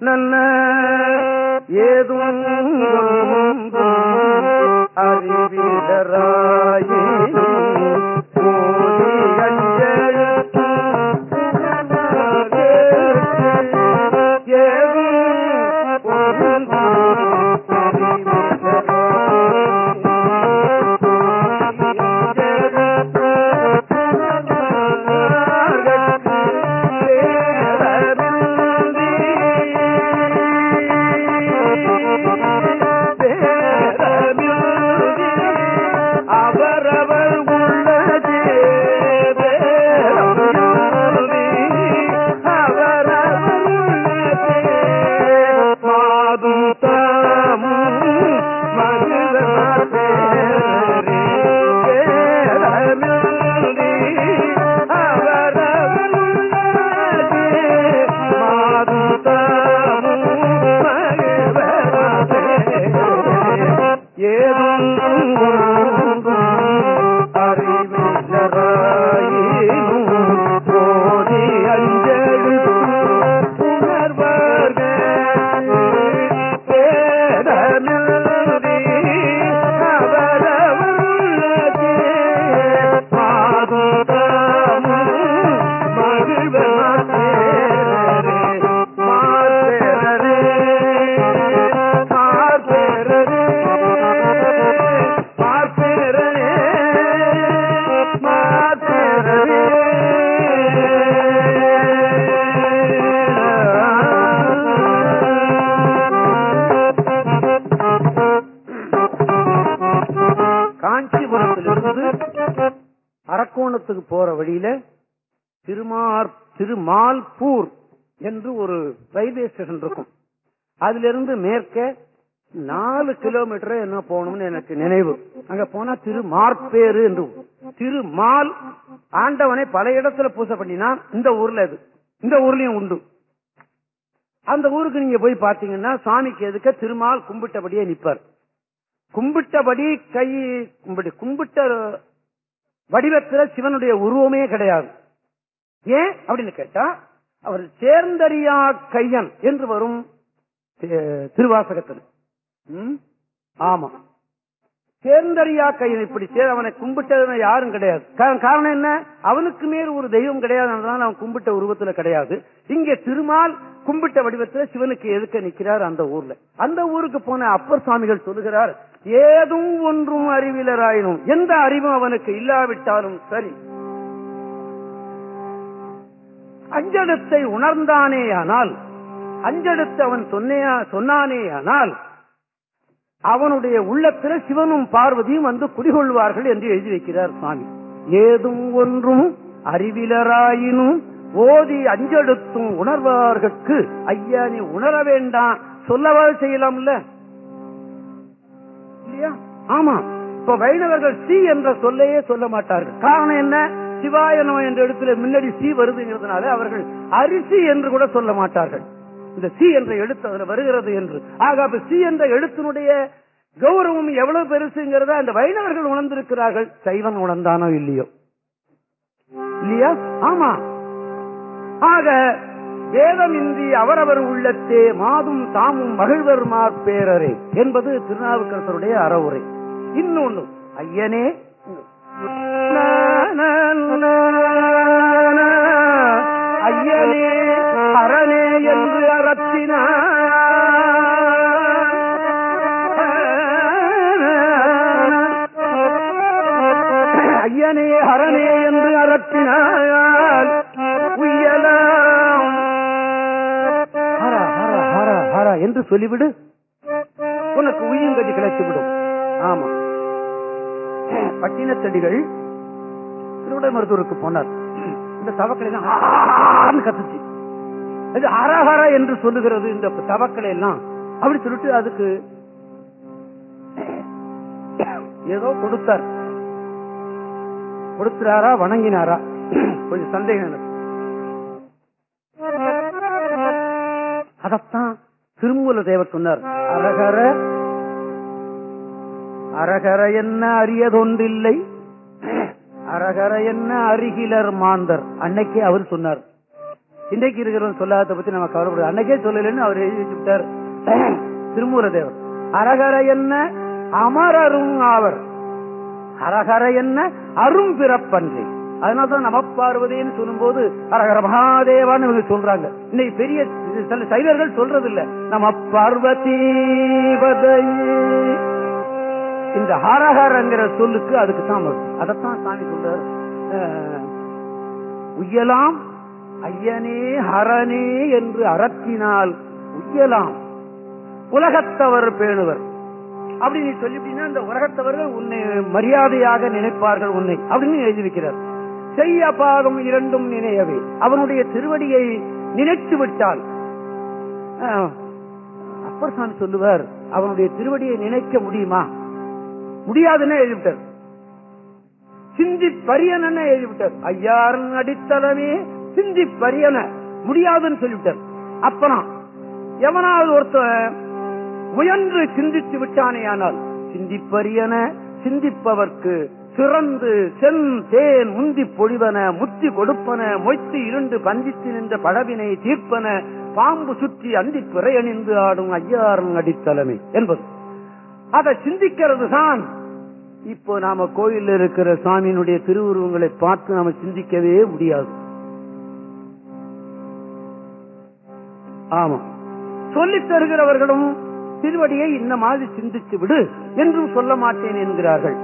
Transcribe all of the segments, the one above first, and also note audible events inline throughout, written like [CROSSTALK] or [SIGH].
நல்ல ஏதும் அறிவிடராயே. எனக்கு நினைவு. அங்க போனா திரு திருமார்பேரு என்று. ஊர். திருமால் ஆண்டவனை பல இடத்துல பூசை பண்ணினான் இந்த ஊர்ல இது. இந்த ஊர்லயும் உண்டு. அந்த ஊருக்கு நீங்க போய் பாத்தீங்கன்னா சாமிக்கு எதுக்க திருமால் கும்பிட்டபடியே நிப்பார். கும்பிட்டபடி கை கும்பிட்டு கும்பிட்ட வடிவத்துல சிவனுடைய உருவமே கிடையாது. ஏன் அப்படின்னு கேட்டா அவர் சேர்ந்தறியா கையன் என்று வரும் திருவாசகத்தில். ஆமா. சேர்ந்தறியா கையன் இப்படி அவனை கும்பிட்டதுன்னு யாரும் கிடையாது. காரணம் என்ன? அவனுக்கு மேல் ஒரு தெய்வம் கிடையாது அதனால அவன் கும்பிட்ட உருவத்துல கிடையாது. இங்க திருமால் கும்பிட்ட வடிவத்துல சிவனுக்கு எதுக்க நிக்கிறார் அந்த ஊர்ல. அந்த ஊருக்கு போன அப்பர் சுவாமிகள் சொல்லுகிறார் ஏதும் ஒன்றும் அறிவிலராயினும் எந்த அறிவும் அவனுக்கு இல்லாவிட்டாலும் சரி. அஞ்சழுத்தை உணர்ந்தானே ஆனால் அஞ்செழுத்து அவன் சொன்னானே ஆனால் அவனுடைய உள்ளத்துல சிவனும் பார்வதியும் வந்து குடிகொள்வார்கள் என்று எழுதி வைக்கிறார் சுவாமி. ஏதும் ஒன்றும் அறிவிலராயினும் ஓதி அஞ்செடுத்தும் உணர்வார்கட்கு ஐயா நீ உணர வேண்டாம். சொல்லவா செய்யலாம்ல? இல்லையா? ஆமா. இப்ப வைணவர்கள் சி என்ற சொல்லையே சொல்ல மாட்டார்கள். காரணம் என்ன? சிவாயனம் என்ற இடத்துல முன்னாடி சி வருதுங்கிறதுனால அவர்கள் அரிசி என்று கூட சொல்ல மாட்டார்கள். இந்த சி என்ற எழுத்து அதுல வருகிறது என்று. ஆக அப்ப சி என்ற எழுத்தினுடைய கௌரவம் எவ்வளவு பெருசுங்கிறத அந்த வைணவர்கள் உணர்ந்திருக்கிறார்கள். சைவன் உணர்ந்தானோ இல்லையோ? இல்லையா? ஆமா. ஆக வேதமின்றி அவரவர் உள்ளத்தே மாதும் தாமும் மகிழ்வர் மாற்பேரரே என்பது திருநாவுக்கரசருடைய அறவுரை. இன்னொன்னு ஐயனே. ஐயனே. அரணே என்று அறத்தினார் ஐயனே அரணே என்று அரற்றினார் உய்யலாம் ஹர ஹர ஹர ஹர என்று சொல்லிவிடு உனக்கு உயிர்கதி கிடைத்துவிடும் ஆமா பட்டினத்தடிகள் திருவிடை மருத்துவருக்கு போனார் இந்த தவக்களை தான் கத்துச்சு இது அரஹர என்று சொல்லுகிறது இந்த தவக்களை எல்லாம். அப்படி சொல்லிட்டு அதுக்கு ஏதோ கொடுத்தார். கொடுத்துறாரா வணங்கினாரா? கொஞ்சம் சந்தேகம் எனக்கு. அதத்தான் திருமூல தேவர் சொன்னார். அரகர அரகர என்ன அரியதொன்றில்லை அரகர என்ன அருகிலர் மாந்தர். அன்னைக்கே அவர் சொன்னார். இன்றைக்கு இருக்கிறவன் சொல்லாத பத்தி நம்ம கவலைப்படுது அன்னைக்கே சொல்லலன்னு அவர் எழுதி வச்சுட்டார் [CLEARS THROAT] திருமூல தேவர் அரகர என்ன? அமரரும் ஆவர். அரகர என்ன? அரும் பிறப்பன்றி. அதனாலதான் நம பார்வதின்னு சொல்லும்போது அரகர மகாதேவான்னு இவங்க சொல்றாங்க. இன்னைக்கு பெரிய சில சைவர்கள் சொல்றது இல்ல நம பார்வதி இந்த ஹரஹரங்கிற சொல்லுக்கு அதுக்கு தான் வரும். அதைத்தான் சாமி சொல்றாரு. உயலாம் ஐயனே ஹரனே என்று அறத்தினால் உய்யலாம். உலகத்தவர் பேணுவர். அப்படி நீ சொல்லிட்டீங்கன்னா இந்த உலகத்தவர்கள் உன்னை மரியாதையாக நினைப்பார்கள் உன்னை அப்படின்னு எழுதி வைக்கிறார் செய்ய பாகம் இரண்டும் நினையவே. அவனுடைய திருவடியை நினைத்து விட்டால் ஆஹ், அப்பர் சாமி சொல்லுவார் அவனுடைய திருவடியை நினைக்க முடியுமா? முடியாதுன்னு எழுதிவிட்டார். சிந்தி பரியன எழுதிவிட்டார்? ஐயாரன் அடித்தளமே சிந்தி முடியாதுன்னு சொல்லிவிட்டார். அப்பனா எவனாவது ஒருத்தன் முயன்று சிந்தித்து விட்டானேயானால் சிந்திப்பரியன சிந்திப்பவர்க்கு சிறந்து சென் தேன் முந்தி பொழிவன முத்தி கொடுப்பன மொய்த்து இருண்டு பந்தித்து நின்ற பழவினை தீர்ப்பன பாம்பு சுற்றி அண்டி பிறையணிந்து ஆடும் ஐயாரன் அடித்தலைமை என்பது. அதை சிந்திக்கிறது தான். இப்போ நாம கோயிலில் இருக்கிற சாமியினுடைய திருவுருவங்களை பார்த்து நாம சிந்திக்கவே முடியாது. ஆமா. சொல்லித் தருகிறவர்களும் திருவடியை இந்த மாதிரி சிந்தித்து விடு என்றும் சொல்ல மாட்டேன் என்கிறார்கள்.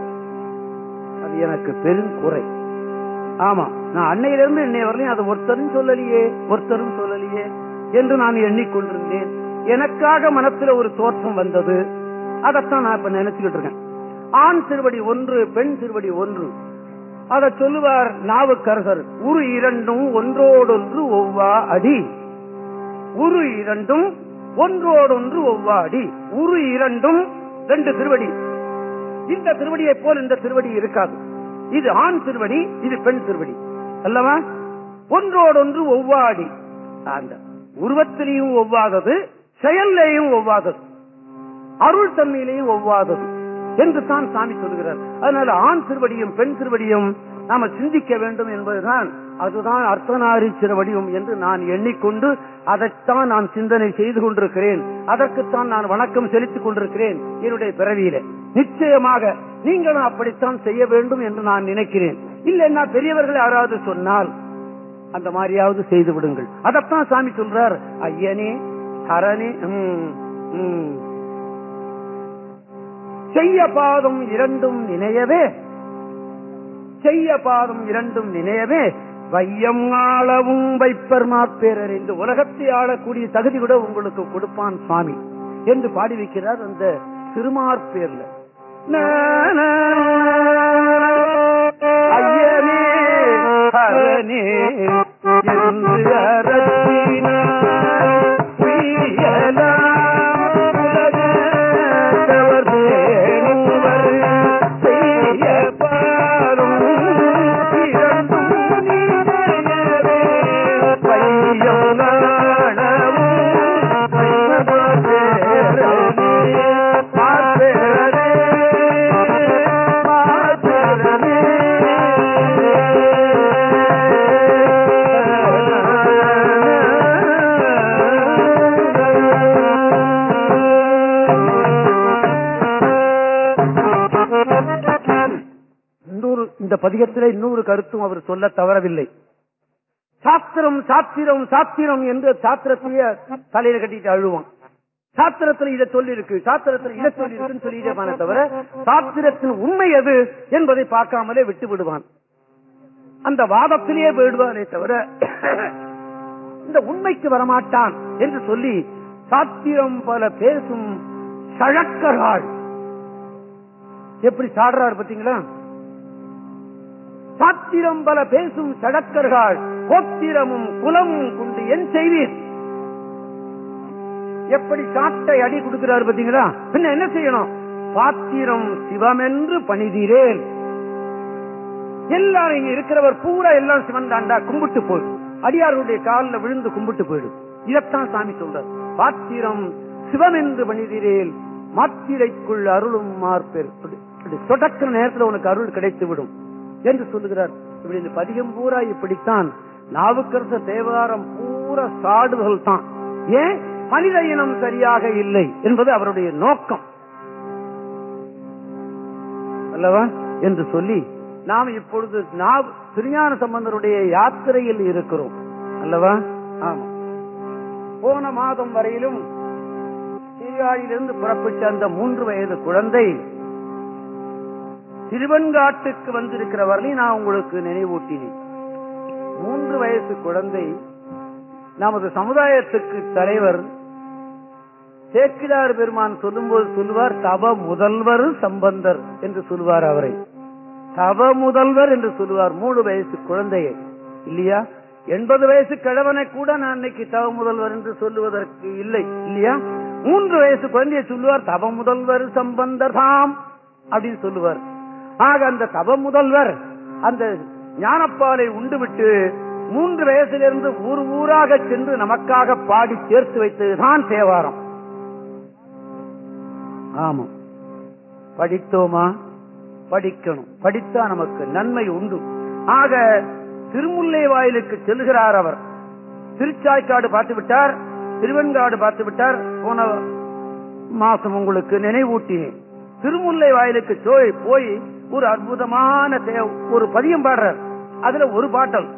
அது எனக்கு பெரும் குறை. ஆமா நான் அன்னையிலிருந்து என்னை வரலையும் அது ஒருத்தரும் சொல்லலையே ஒருத்தரும் சொல்லலையே என்று நான் எண்ணிக்கொண்டிருந்தேன். எனக்காக மனத்துல ஒரு தோற்றம் வந்தது. அதைத்தான் நான் இப்ப நினைச்சுக்கிட்டு இருக்கேன். ஆண் திருவடி ஒன்று பெண் திருவடி ஒன்று. அதை சொல்லுவார் நாவுக்கரசர் உரு இரண்டும் ஒன்றோடொன்று ஒவ்வா அடி. உரு இரண்டும் ஒன்றோடொன்று ஒவ்வாடி. உரு இரண்டும் ரெண்டு திருவடி. இந்த திருவடியை போல் இந்த திருவடி இருக்காது. இது ஆண் திருவடி இது பெண் திருவடி. அல்லவா? ஒன்றோடொன்று ஒவ்வாடி. அந்த உருவத்திலையும் ஒவ்வாதது செயல்லையும் ஒவ்வாதது. அருள் தன்மையிலையும் ஒவ்வாதது என்று தான் சாமி சொல்கிறார். அதனால ஆண் திருவடியும் பெண் திருவடியும் நாம சிந்திக்க வேண்டும் என்பதுதான் அதுதான் அர்த்தநாரீச்சர வடிவம் என்று நான் எண்ணிக்கொண்டு அதைத்தான் நான் சிந்தனை செய்து கொண்டிருக்கிறேன். அதற்குத்தான் நான் வணக்கம் செலுத்திக் கொண்டிருக்கிறேன் என்னுடைய பிறவியில. நிச்சயமாக நீங்களும் அப்படித்தான் செய்ய வேண்டும் என்று நான் நினைக்கிறேன். இல்லைன்னா பெரியவர்கள் யாராவது சொன்னால் அந்த மாதிரியாவது செய்து விடுங்கள். அதத்தான் சாமி சொல்றார் ஐயனே ஹரனே செய்ய பாதம் இரண்டும் நினையவே செய்ய பாதம் இரண்டும் நினையவே வையம் ஆளவும் வைப்பர் மாப்பேரர் இந்த உலகத்தை ஆளக்கூடிய தகுதி கூட உங்களுக்கு கொடுப்பான் சுவாமி என்று பாடி வைக்கிறார் அந்த திருமார்பேர்ல ஐயனே என்று பதிகத்திலே இன்னொரு கருத்தும் அவர் சொல்ல தவறவில்லை. சாஸ்திரம் சாத்திரம் சாத்திரம் என்று சாத்திரத்தையே தலையில கட்டிட்டு அழுவான். சாத்திரத்துல இதை சொல்லி இருக்கு சாத்திரத்துல இதை சொல்லி இருக்குன்னு சொல்லிட்டே தவிர சாத்திரத்தின் உண்மை எது என்பதை பார்க்காமலே விட்டு விடுவான். அந்த வாதத்திலேயே போயிடுவானே தவிர இந்த உண்மைக்கு வரமாட்டான் என்று சொல்லி சாத்திரம் பல பேசும் சழக்கர்கள் எப்படி சாடுறாரு பாத்தீங்களா சாத்திரம் பல பேசும் சடக்கர்கள் கோத்திரமும் குலமும் கொண்டு என் செய்வீர்? எப்படி சாட்டை அடி கொடுக்கிறார் பாத்தீங்களா பின்ன என்ன செய்யணும்? பாத்திரம் சிவமென்று பணிதீரேன் எல்லாரும் இங்க இருக்கிறவர் பூரா எல்லாம் சிவன் தாண்டா கும்பிட்டு போயிடும் அடியாருடைய காலில் விழுந்து கும்பிட்டு போயிடும் இதத்தான் சாமி சொல்றார். பாத்திரம் சிவம் என்று பணிதீரேன் மாத்திரைக்குள் அருளும் மார்பெர். தொடக்கிற நேரத்தில் உனக்கு அருள் கிடைத்து விடும் என்று சொல்லுகிறார். இப்படி இந்த பதிகம் பூரா இப்படித்தான். நாவுக்கரச தேவாரம் பூரா பூரா சாடுதல் தான். ஏன்? மனித இனம் சரியாக இல்லை என்பது அவருடைய நோக்கம். அல்லவா? என்று சொல்லி நாம் இப்பொழுது நாம் திருஞான சம்பந்தருடைய யாத்திரையில் இருக்கிறோம். அல்லவா? ஆமா. போன மாதம் வரையிலும் சீர்காழியிலிருந்து புறப்பட்ட அந்த மூன்று வயது குழந்தை திருவன்காட்டுக்கு வந்திருக்கிற வரையிலும் நான் உங்களுக்கு நினைவூட்டினேன். மூன்று வயசு குழந்தை நமது சமுதாயத்துக்கு தலைவர் சேக்கிலார் பெருமான் சொல்லும்போது சொல்லுவார் தவ முதல்வர் சம்பந்தர் என்று சொல்லுவார் அவரை. தவ முதல்வர் என்று சொல்லுவார் மூணு வயசு குழந்தையை. இல்லையா? எண்பது வயசு கிழவனை கூட நான் இன்னைக்கு தவ முதல்வர் என்று சொல்லுவதற்கு இல்லை. இல்லையா? மூன்று வயசு குழந்தையை சொல்லுவார் தவ முதல்வர் சம்பந்தர் தாம் அப்படின்னு சொல்லுவார். ஆக அந்த தவ முதல்வர் அந்த ஞானப்பாலை உண்டுவிட்டு மூன்று வயசிலிருந்து ஊர் ஊராக சென்று நமக்காக பாடி சேர்த்து வைத்ததுதான் தேவாரம். ஆமா படித்தோமா? படிக்கணும். படித்தா நமக்கு நன்மை உண்டு. ஆக திருமுல்லை வாயிலுக்கு செல்கிறார் அவர். திருச்சாய்க்காடு பார்த்து விட்டார் திருவெண்காடு பார்த்து விட்டார். போன மாசம் உங்களுக்கு நினைவூட்டினேன். திருமுல்லை வாயிலுக்கு போய் போய் ஒரு அற்புதமான ஒரு பதியம் பாடுறார். அதுல ஒரு பாட்டல்.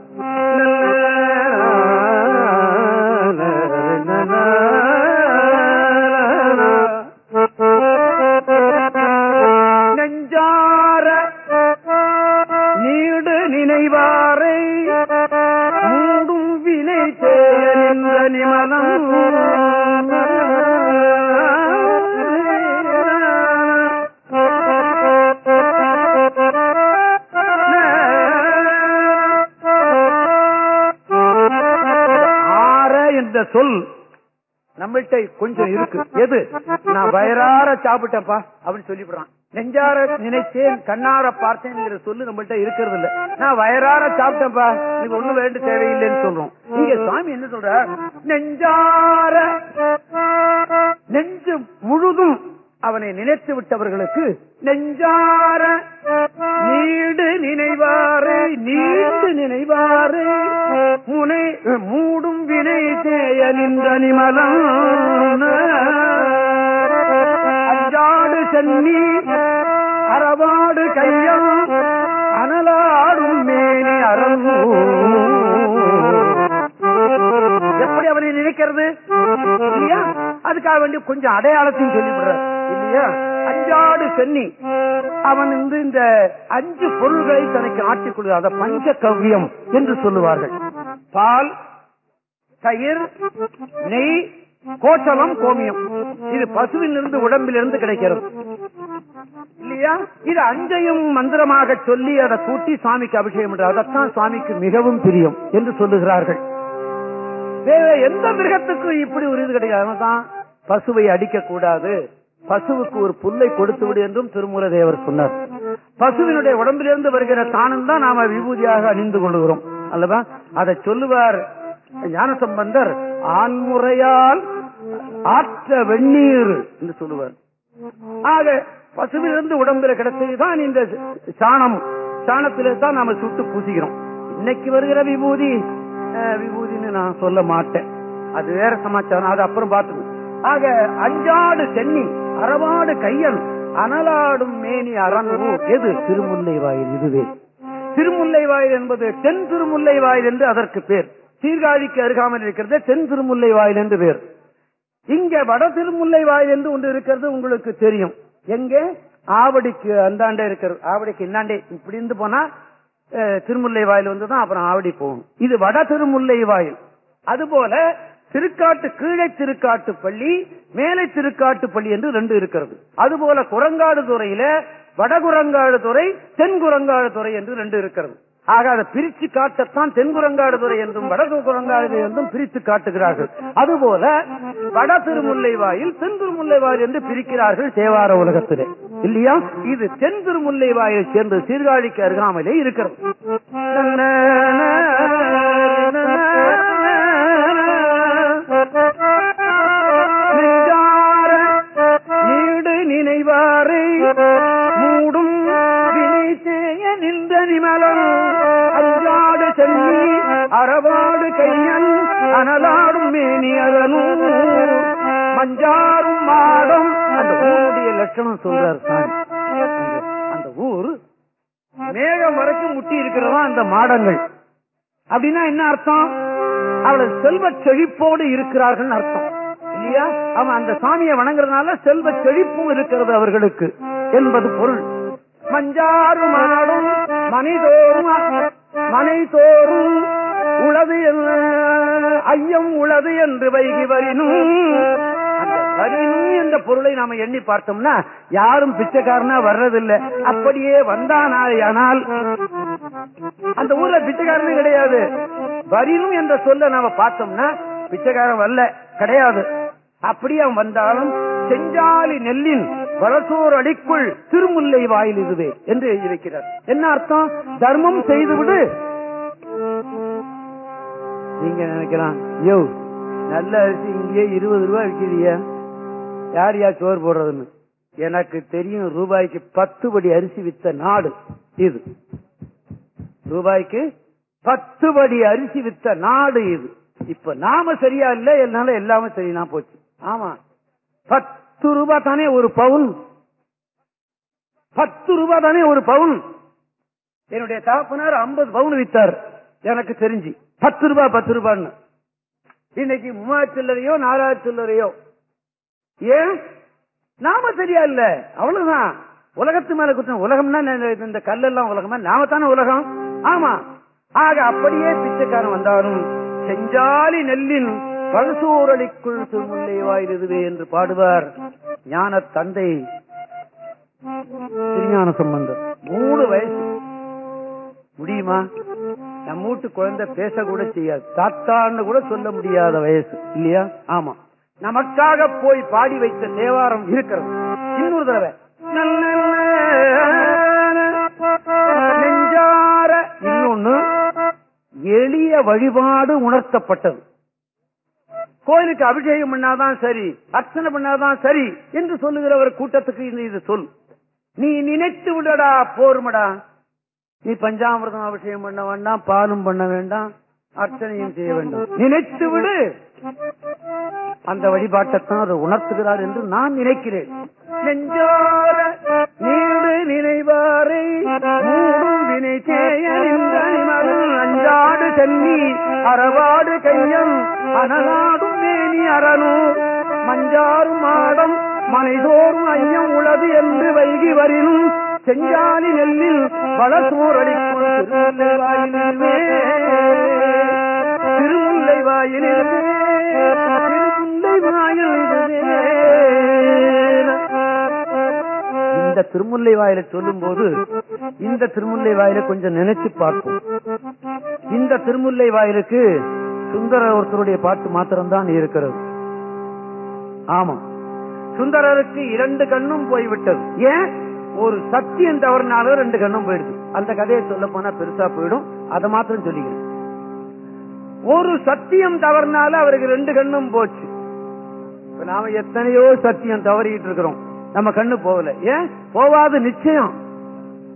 சொல். நம்மள்கிட்ட கொஞ்சம் இருக்கு. எது? நான் வயறார சாப்பிட்டேன்ப்பா அப்படின்னு சொல்லிவிடுறான். நெஞ்சார நினைச்சேன் கண்ணார பார்த்தேன் சொல்லு நம்மள்கிட்ட இருக்கிறது இல்ல நான் வயறார சாப்பிட்டேன்ப்பா நீங்க ஒண்ணு வேண்டு தேவையில்லைன்னு சொல்றோம். இங்க சுவாமி என்ன சொல்ற நெஞ்சார நெஞ்சு முழுதும் அவனை நினைத்து விட்டவர்களுக்கு நெஞ்சார நீடு நினைவாறு நீண்டு நினைவாறு முனை மூடும் வினை செய்ய அஞ்சாடு சென்னி அறவாடு கையம் அனலாடும் மேனி அரங்கு எப்படி அவனை நினைக்கிறது? அதுக்காக வேண்டி கொஞ்சம் அடையாளத்தையும் சொல்லிவிடுற இல்லையா? அஞ்சாடு சென்னி. அவன் வந்து இந்த அஞ்சு பொருள்களை தனக்கு ஆட்டிக் கொள்கிறார் பஞ்ச கவ்யம் என்று சொல்லுவார்கள். பால் தயிர் நெய் கோச்சலம் கோமியம். இது பசுவிலிருந்து உடம்பிலிருந்து கிடைக்கிறது. இல்லையா? இது அஞ்சையும் மந்திரமாக சொல்லி அதை கூட்டி சுவாமிக்கு அபிஷேகம் பண்றார். அதைத்தான் சுவாமிக்கு மிகவும் பிரியம் என்று சொல்லுகிறார்கள். வேற எந்த மிருகத்துக்கும் இப்படி ஒரு இது கிடையாது. தான் பசுவை அடிக்க கூடாது பசுவுக்கு ஒரு புல்லை கொடுத்து விடு என்றும் திருமூல தேவர் சொன்னார். பசுவினுடைய உடம்பிலிருந்து வருகிற தானம் தான் நாம விபூதியாக அணிந்து கொள்கிறோம். அல்லவா? அதை சொல்லுவார் ஞானசம்பந்தர் ஆண்முறையால் ஆற்ற வெந்நீர் என்று சொல்லுவார். ஆக பசுவிலிருந்து உடம்புல கிடைச்சதுதான் இந்த சாணம். சாணத்திலே தான் நாம சுட்டு பூசிக்கிறோம். இன்னைக்கு வருகிற விபூதி விபூதின்னு நான் சொல்ல மாட்டேன். அது வேற சமாச்சாரம். அது அப்புறம் பார்த்துக்கணும் ஆக அஞ்சாடு சென்னி அறவாடு கையன் அனலாடும் மேனி அரங்கு எது? திருமுல்லை வாயில் இதுவே. திருமுல்லை வாயில் என்பது தென் திருமுல்லை வாயில் என்று அதற்கு பேர். சீர்காழிக்கு அருகாமல் இருக்கிறது தென் திருமுல்லை வாயில் என்று பேர். இங்க வட திருமுல்லை வாயில் என்று ஒன்று இருக்கிறது உங்களுக்கு தெரியும். எங்கே? ஆவடிக்கு அந்தாண்டே இருக்கிறது. ஆவடிக்கு இன்னாண்டே. இப்படி இருந்து போனா திருமுல்லை வாயில் வந்துதான் அப்புறம் ஆவடி போகணும். இது வட திருமுல்லை வாயில் அதுபோல திருக்காட்டு கீழே திருக்காட்டு பள்ளி மேலை திருக்காட்டு பள்ளி என்று ரெண்டு இருக்கிறது. அதுபோல குரங்காடு துறையில வடகுரங்காடு துறை தென்குரங்காடு துறை என்று ரெண்டு இருக்கிறது. ஆக அதை பிரிச்சு காட்டத்தான் தென்குரங்காடு துறை என்றும் வடகு குரங்காடு என்றும் பிரித்து காட்டுகிறார்கள். அதுபோல வட திருமுல்லை வாயில் தென் திருமுல்லைவாயில் என்று பிரிக்கிறார்கள் தேவார உலகத்திலே. இல்லையா? இது தென் திருமுல்லை வாயில் சேர்ந்து சீர்காழிக்கு அருகாமலே இருக்கிறது. நினைவாரை. மூடும் வினை செய்ய நின்ற நிமலம். அஞ்சாடு செல்வி அறவாடு கையன் அனலாடும் மேனி அதனூர் மஞ்சாரும் மாடும். அந்த ஊருடைய லட்சணம் சொல்றார் சாமி. அந்த- ஊர் மேகம் வரைக்கும் முட்டி இருக்கிறதா அந்த மாடங்கள். அப்படின்னா என்ன அர்த்தம்? அவளை செல்வ செழிப்போடு இருக்கிறார்கள் அர்த்தம். இல்லையா? அவன் அந்த சாமியை வணங்குறதுனால செல்வ செழிப்பும் இருக்கிறது அவர்களுக்கு என்பது பொருள். மஞ்சாறு மாடும் மனிதோறும் மனை தோறும் உளது ஐயம் உளது என்று வைகி வரினும். வரினும் என்ற பொருளை நாம எண்ணி பார்த்தோம்னா யாரும் பிச்சைக்காரனா வர்றதில்லை. அப்படியே வந்தானால் அந்த ஊர்ல பிச்சைக்காரனே கிடையாது. வரினும் என்ற சொல்ல நாம பார்த்தோம்னா பிச்சைக்காரன் வரல கிடையாது. அப்படி அவன் வந்தாலும் செஞ்சாலி நெல்லின் வளசோர் அடிக்குள் திருமுல்லை வாயில் இதுவே என்று எழுதியிருக்கிறார். என்ன அர்த்தம்? தர்மம் செய்துவிடு. நீங்க நினைக்கலாம் யோ நல்ல அரிசி இங்கேயே இருபது ரூபாய் விற்கிறியா. யார் யார் சோறு போடுறதுன்னு? எனக்கு தெரியும் ரூபாய்க்கு பத்து படி அரிசி வித்த நாடு இது. ரூபாய்க்கு பத்து படி அரிசி வித்த நாடு இது. இப்ப நாம சரியா இல்ல என்னால எல்லாமே சரியா போச்சு. ஆமா. பத்து ரூபாய் தானே ஒரு பவுன். பத்து ரூபாய் தானே ஒரு பவுன். என்னுடைய தகப்பனார் ஐம்பது பவுன் வித்தார். எனக்கு தெரிஞ்சு. பத்து ரூபாய் பத்து ரூபான்னு இன்னைக்கு மூவாயிரத்தி சில்லறையோ நாலாயிரத்தி சில்லறையோ. ஏன்? நாம சரியா இல்ல. அவ்வளவுதான். உலகத்து மேல குற்றம் உலகம்னா இந்த கல்லெல்லாம் உலகமா? நாம தானே உலகம். ஆமா. ஆக அப்படியே பிச்சைக்காரன் வந்தாலும் செஞ்சாலி நெல்லின் பழுசூரலிக்குள் திருமுல்லை வாயிலுதுவே என்று பாடுவார் ஞான தந்தை. திருஞான சம்பந்தர். மூணு வயசு. முடியுமா? நம்ம வீட்டு குழந்தை பேச கூட செய்யாது. தாத்தான்னு கூட சொல்ல முடியாத வயசு. இல்லையா? ஆமா. நமக்காக போய் பாடி வைத்த தேவாரம் இருக்கிறது. இன்னொரு தடவை. நெஞ்சார. இன்னொன்னு எளிய வழிபாடு உணர்த்தப்பட்டது. கோயிலுக்கு அபிஷேகம் பண்ணாதான் சரி அர்ச்சனை பண்ணாதான் சரி என்று சொல்லுகிற ஒரு கூட்டத்துக்கு இது சொல். நீ நினைத்து விடடா போருமடா. நீ பஞ்சாமிரதம் அபிஷேகம் பண்ண வேண்டாம் பாலும் பண்ண வேண்டாம் அர்ச்சனையும் செய்ய வேண்டும். நினைத்து விடு. அந்த வழிபாட்டைத்தான் அதை உணர்த்துகிறார் என்று நான் நினைக்கிறேன். நெஞ்சோர நீடு நினைவாரை வினை தேயறிந்தனிமருள் அஞ்சாடு சென்னி அறவாடு கையம் அனலாடும் மேனி அறனூர் மஞ்சாறு மாடம் மனைதோறும் ஐயம் உளது என்று வைகி வரினும் செஞ்சாலி நெல்லில் வளசூரடிக்குள் திருமுல்லை வாயிலே திருமுல்லை வாயிலே இந்த திருமுல்லை வாயில சொல்லும் போது இந்த திருமுல்லை வாயில கொஞ்சம் நினைச்சு பார்ப்போம். இந்த திருமுல்லை வாயிலுக்கு சுந்தர ஒருத்தருடைய பாட்டு மாத்திரம்தான் இருக்கிறது. ஆமா. சுந்தரருக்கு இரண்டு கண்ணும் போய்விட்டது. ஏன்? ஒரு சத்தியம் தவறுனால ரெண்டு கண்ணும் போயிடுது. அந்த கதையை சொல்ல போனா பெருசா போயிடும். அதை மாத்திரம் சொல்லிக்கிறேன். ஒரு சத்தியம் தவறுனால அவருக்கு ரெண்டு கண்ணும் போச்சு. இப்ப நாம எத்தனையோ சத்தியம் தவறிட்டு இருக்கிறோம். நம்ம கண்ணு போகல. ஏன்? போவாது நிச்சயம்.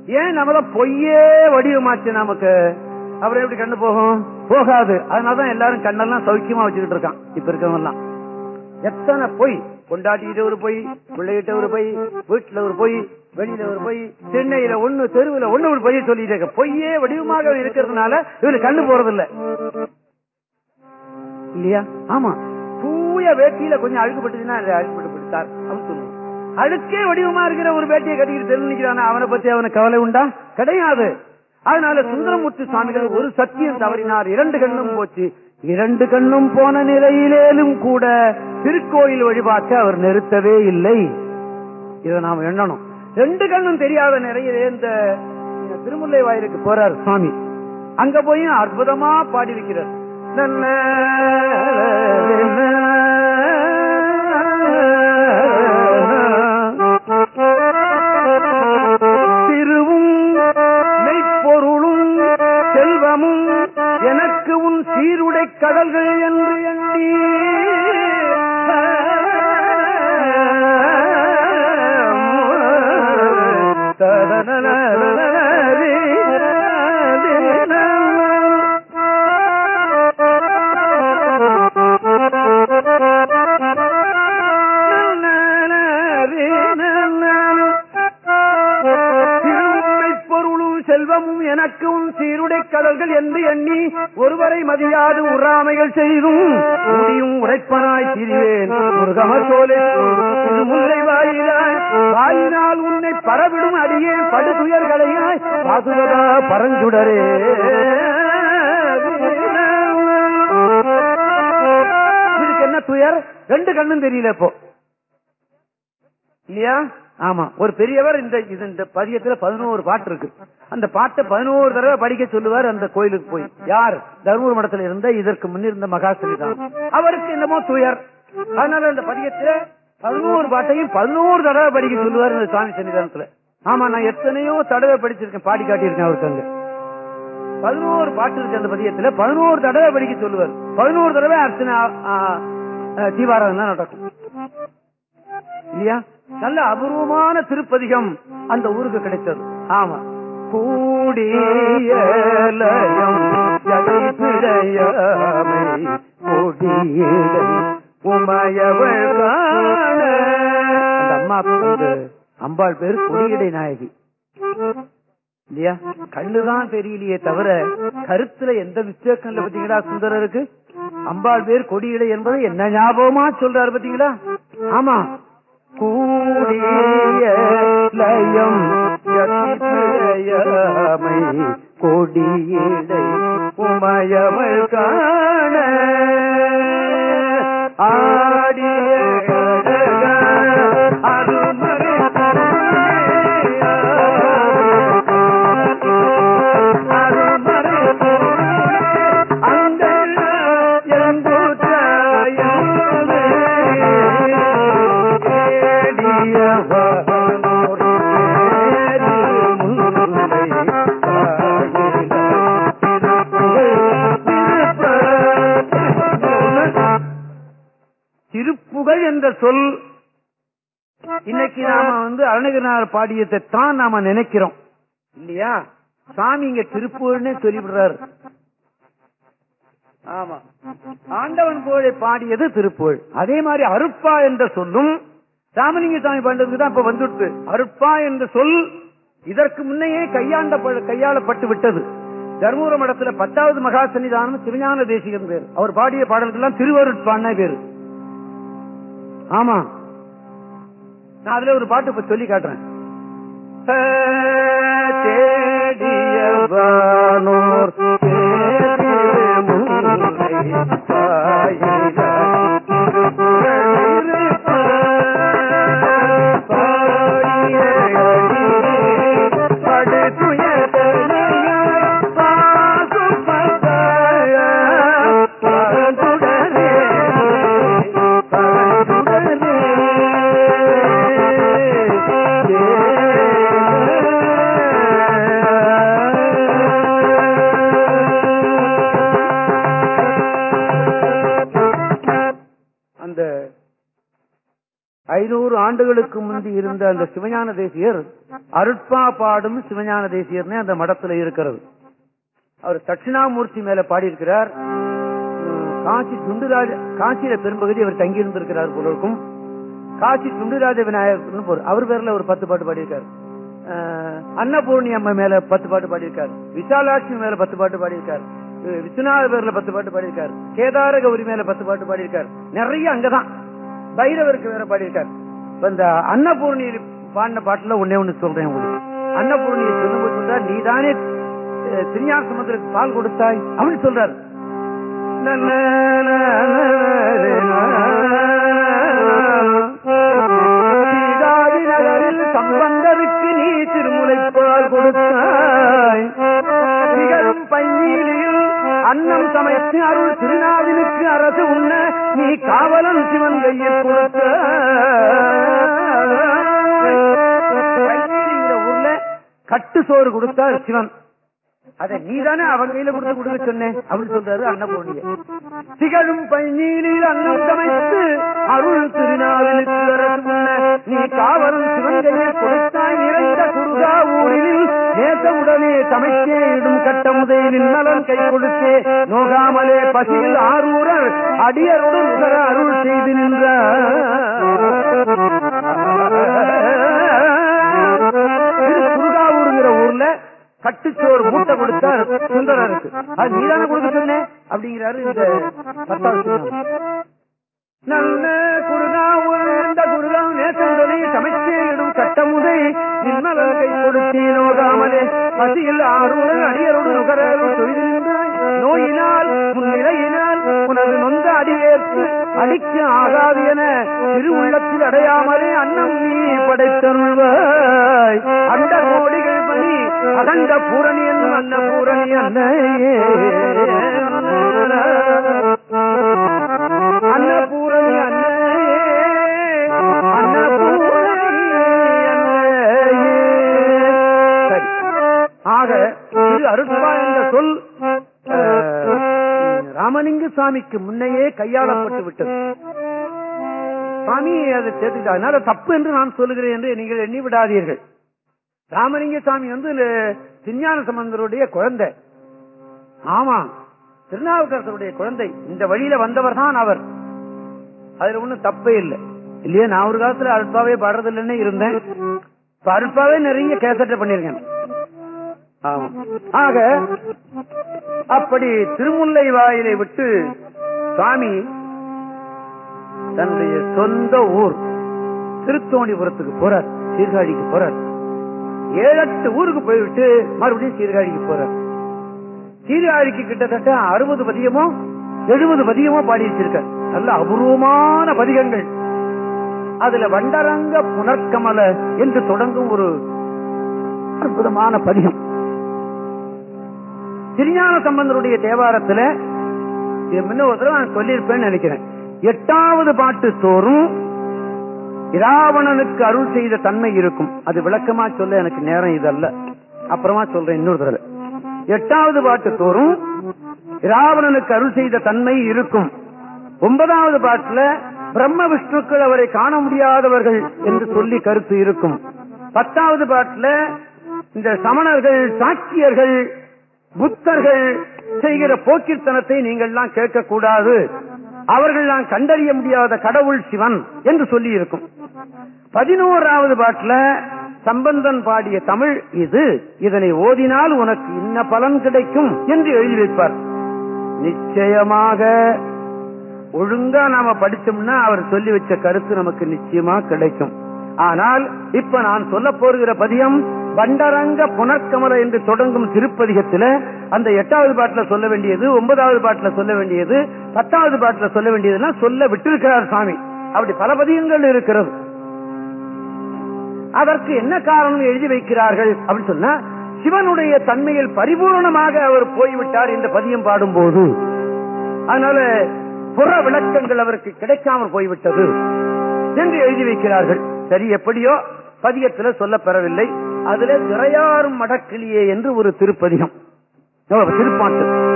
ஏன்? நம்மள பொய்யே வடிவமாச்சு நமக்கு. அப்புறம் எப்படி கண்ணு போகும்? போகாது. அதனாலதான் எல்லாரும் கண்ணெல்லாம் சௌக்கியமா வச்சுக்கிட்டு இருக்கான். இப்ப இருக்கவங்க எல்லாம் எத்தனை பொய்? கொண்டாட்டிக்கிட்ட ஒரு பொய் பிள்ளைகிட்ட ஒரு பொய் வீட்டுல ஒரு பொய் வெளியில ஒரு பொய் சென்னையில ஒண்ணு தெருவுல ஒண்ணு ஒரு பொய் சொல்லிட்டு இருக்க. பொய்யே வடிவமாக இருக்கிறதுனால இவரு கண்ணு போறது இல்ல இல்லையா? ஆமா. தூய வேட்டியில கொஞ்சம் அழுக்குப்பட்டுச்சுன்னா அது அழுக்குப்பட்டு அவன் சொல்லுவோம். அழுக்கே வடிவமா இருக்கிற ஒரு வேட்டியை கட்டிக்கிட்டு தெரு அவனை பத்தி அவனுக்கு கவலை உண்டா? கிடையாது. அதனால சுந்தரமூர்த்தி சுவாமிகள் ஒரு சத்தியம் தவறினார். இரண்டு கண்ணும் போச்சு. இரண்டு கண்ணும் போன நிலையிலேயும் கூட திருக்கோயில் வழிபாட்டை அவர் நிறுத்தவே இல்லை. இதை நாம் எண்ணணும். ரெண்டு கண்ணும் தெரியாத நிறையிலே இந்த திருமுல்லை வாயிலுக்கு போறார் சுவாமி. அங்க போய் அற்புதமா பாடி சீருடை கடல்கள் என்று எண்ணி எனக்கு சீருடை கடல்கள் என்று எண்ணி ஒருவரை மதியாது உறாமைகள் செய்தும் முடியும் உரைப்பனாய் திரிவேன். முருகமசோலே முல்லை வாயிலாய். வாயினால் உன்னை பரவிடும் அடியே படுதுயர்களையாய். பாதுகதா பரஞ்சுடரே. இதுக்கு என்ன துயர்? ரெண்டு கண்ணும் தெரியல இப்போ. இல்லையா? ஆமா. ஒரு பெரியவர் இந்த இது இந்த பதியத்துல பதினோரு பாட்டு இருக்கு. அந்த பாட்டை பதினோரு தடவை படிக்க சொல்லுவார் அந்த கோயிலுக்கு போய். யார்? தர்மபுரி மடத்துல இருந்த இதற்கு முன்னிருந்த மகாசனி தான். அவருக்கு என்னமோ துயர் அதனால அந்த பதியத்துல பதினோரு பாட்டையும் பதினோரு தடவை படிக்க சொல்லுவார் இந்த சாமி சன்னிதானத்துல. ஆமா நான் எத்தனையோ தடவை படிச்சிருக்கேன் பாடி காட்டியிருக்கேன் அவருக்கு அங்க. பதினோரு பாட்டு இருக்கு அந்த பதியத்துல பதினோரு தடவை படிக்க சொல்லுவார். பதினோரு தடவை அர்ச்சனை ஆ, நடக்கும். இல்லையா? நல்ல அபூர்வமான திருப்பதிகம் அந்த ஊருக்கு கிடைத்தது. ஆமா. கூடியலயம் அம்மா அம்பாள் பேர் கொடியடை நாயகி. இல்லையா? கண்ணுதான் தெரியலையே தவிர கருத்துல எந்த இல்ல பாத்தீங்களா சுந்தரருக்கு? அம்பாள் பேர் கொடியிடை என்பதை என்ன ஞாபகமா சொல்றாரு பாத்தீங்களா ஆமா. கூடிய லயம் யமை கொடியடை உமயமல் காண. ஆடிய அது திருப்புகழ் என்ற சொல். இன்னைக்கு நாம வந்து அருணகிரிநாதர் பாடியதை தான் நாம நினைக்கிறோம். இல்லையா? சாமி இங்க திருப்புகழ்னே சொல்லிவிடுறாரு. ஆமா. ஆண்டவன் புகழை பாடியது திருப்புகழ் அதே மாதிரி அருப்பா என்ற சொல்லும் ராமலிங்க சாமி பாண்டதுக்கு தான் இப்ப வந்துட்டு அருப்பா என்ற சொல் இதற்கு முன்னையே கையாண்ட கையாளப்பட்டு விட்டது. தர்மபுர மடத்துல பத்தாவது மகா சன்னிதானம் சிவஞான தேசிகன் பேர். அவர் பாடிய பாடல்கள்லாம் திருவருட்பான பேரு. ஆமா நான் அதுல ஒரு பாட்டு இப்ப சொல்லி காட்டுறேன் தேடியவானோர் ஐநூறு ஆண்டுகளுக்கு முந்தி இருந்த அந்த சிவஞான தேசியர் அருட்பா பாடும் சிவஞான தேசியர்னே அந்த மடத்துல இருக்கிறது. அவர் தட்சிணாமூர்த்தி மேல பாடியிருக்கிறார். காசி துண்டுராஜ காசியில பெரும்பகுதி அவர் தங்கி இருந்திருக்கிறார் போல இருக்கும். காசி துண்டுராஜ விநாயகர் அவர் பேர்ல ஒரு பத்து பாட்டு பாடியிருக்காரு. அன்னபூர்ணி அம்மா மேல பத்து பாட்டு பாடியிருக்காரு. விசாலாட்சி மேல பத்து பாட்டு பாடியிருக்காரு. விஸ்வநாத பேர்ல பத்து பாட்டு பாடியிருக்காரு. கேதார கௌரி மேல பத்து பாட்டு பாடியிருக்காரு. நிறைய அங்கதான். பைரவருக்கு வேற பாடியிருக்காரு இந்த அன்னபூர்ணி பாடின பாட்டுல ஒன்னே ஒண்ணு சொல்றேன் உங்களுக்கு. அன்னபூர்ணியை சொல்லும்போது சொல்றார் நீதானே அஹ், திருஞான சமுத்திரத்துக்கு பால் கொடுத்தாய். அப்படின்னு சொல்றாரு. சம்பந்தருக்கு நீ திருமுலைப்பால் கொடுத்தாய். திகழும் பையிலில் அன்னம் சமைத்து அருள் திருநாவினுக்கு அரசு உண்ண நீ காவலன் சிவன் கையில் கொடுத்த ஊர்ல கட்டு சோறு கொடுத்தார் சிவன். அதை நீதானே அவன் கையில கொடுத்து கொடுக்க சொன்னேன். அப்படின்னு சொல்றாரு அன்னபூர்ணிய திகழும் பைநீரில் அன்னம் சமைத்து அருள் திருநாவினுக்கு நீ காவலும் சிவன் கொடுத்தாய் நிறைந்த குருகா ஊரில் நேசமுடனே சமைத்தே இடும் கட்டமுதையின் நலன் கை கொடுத்தே நோகாமலே பசியில் ஆரூரர் அடியருடன் உதர அருள் செய்து நின்றார். கட்டுச்சோறு மூட்டை கொடுத்தா சுந்தரா இருக்கு. அது நீதான கொடுக்க சொன்னேன் அப்படிங்கிறாரு இந்த பத்தாவது நல்ல குருதா உயர்ந்த குருதா நேசந்தனை சமைச்சேடும் சட்டமுதை கொடுத்தி நோகாமலே மசியில் ஆறுடன் அடியருடன் நுகரலும் தொழிலிருந்தாய் நோயினால் முன்னிலையினால் உனது நொந்த அடியேற்று அடிக்க ஆகாது என திருவுள்ளத்தில் அடையாமலே அன்னம் நீ படைத்தருள்வாய். அந்த கோடிகள் அகண்ட பூரணி என்னும் அன்ன பூரணி அல்ல சரி ஆக இது அருட்பா என்ற சொல் ராமலிங்க சாமிக்கு முன்னையே கையாளப்பட்டு விட்டது. சாமி அதை சேர்த்துக்கிட்டார் தப்பு என்று நான் சொல்லுகிறேன் என்று நீங்கள் எண்ணி விடாதீர்கள் ராமலிங்க சாமி வந்து திருஞான சம்பந்தருடைய குழந்தை. ஆமா திருநாவுக்கரசருடைய குழந்தை. இந்த வழியில வந்தவர் தான் அவர். அதுல ஒண்ணும் தப்பே இல்லை. இல்லையா நான் ஒரு காலத்துல அல்பாவே பாடுறதில்லைன்னு இருந்தேன். இப்ப அல்பாவே நிறைய கேசட்ட பண்ணிருக்கேன் ஆக அப்படி திருமுல்லை வாயிலை விட்டு சுவாமி தன்னுடைய சொந்த ஊர் திருத்தோணிபுரத்துக்கு போறார் சீர்காழிக்கு போறார். ஏழெட்டு ஊருக்கு போய்விட்டு மறுபடியும் சீர்காழிக்கு போறார். சீர்காழிக்கு கிட்டத்தட்ட அறுபது பதியமோ எழுபது பதியமோ பாடி வச்சிருக்க நல்ல அபூர்வமான பதிகங்கள். அதுல வண்டரங்க புனர்கமல என்று தொடங்கும் ஒரு அற்புதமான பதிகம். திருஞான சம்பந்தருடைய தேவாரத்துல இது முன்ன ஒரு தடவை நான் சொல்லியிருப்பேன்னு நினைக்கிறேன். எட்டாவது பாட்டு தோறும் இராவணனுக்கு அருள் செய்த தன்மை இருக்கும். அது விளக்கமா சொல்ல எனக்கு நேரம் இதல்ல. அப்புறமா சொல்றேன் இன்னொரு தடவை. எட்டாவது பாட்டு தோறும் இராவணனுக்கு அருள் செய்த தன்மை இருக்கும். ஒன்பதாவது பாட்டுல பிரம்ம விஷ்ணுக்கள் அவரை காண முடியாதவர்கள் என்று சொல்லி கருத்து இருக்கும். பத்தாவது பாட்டுல இந்த சமணர்கள் சாக்கியர்கள் புத்தர்கள் செய்கிற போக்கிர்த்தனத்தை நீங்கள்லாம் கேட்கக்கூடாது. அவர்கள் நான் கண்டறிய முடியாத கடவுள் சிவன் என்று சொல்லி இருக்கும் பதினோராவது பாட்டுல சம்பந்தன் பாடிய தமிழ் இது. இதனை ஓதினால் உனக்கு இன்ன பலன் கிடைக்கும் என்று எழுதி வைப்பார் நிச்சயமாக ஒழுங்கா நாம படிச்சோம்னா அவர் சொல்லி வச்ச கருத்து நமக்கு நிச்சயமா கிடைக்கும். ஆனால் இப்ப நான் சொல்ல போகிற பதியம் பண்டரங்க புனர்கமல என்று தொடங்கும் திருப்பதிகத்துல அந்த எட்டாவது பாட்டுல சொல்ல வேண்டியது ஒன்பதாவது பாட்டுல சொல்ல வேண்டியது பத்தாவது பாட்டுல சொல்ல வேண்டியதுலாம் சொல்ல விட்டிருக்கிறார் சாமி. அப்படி பல பதியங்கள் இருக்கிறது. அதற்கு என்ன காரணம் எழுதி வைக்கிறார்கள் அப்படின்னு சொன்னா சிவனுடைய தன்மையில் பரிபூர்ணமாக அவர் போய்விட்டார் இந்த பதியம் பாடும்போது அதனால புற விளக்கங்கள் அவருக்கு கிடைக்காமல் போய்விட்டது என்று எழுதி வைக்கிறார்கள். சரி எப்படியோ பதியத்துல சொல்லப்பெறவில்லை அதுல திரையாறும் மடக்கிளியே என்று ஒரு திருப்பதிகம். திருப்பாட்டு.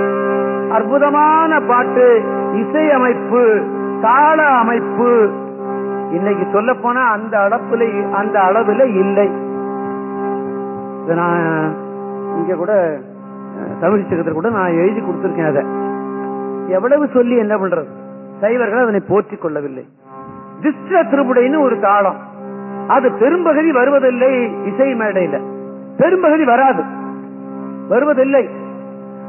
அற்புதமான பாட்டு இசை அமைப்பு தாள அமைப்பு. இன்னைக்கு சொல்ல போனா அந்த அளப்புல அந்த அளவுல இல்லை. இத நான் இங்க கூட தமிழ் சங்கத்தில் கூட நான் எழுதி கொடுத்திருக்கேன் அதை. எவ்வளவு சொல்லி என்ன பண்றது? சைவர்கள் அதனை போற்றிக் கொள்ளவில்லை. திஸ்ர திருப்புடைன்னு ஒரு தாளம். அது பெரும்பகுதி வருவதில்லை இசை மேடையில. பெரும்பகுதி வராது. வருவதில்லை.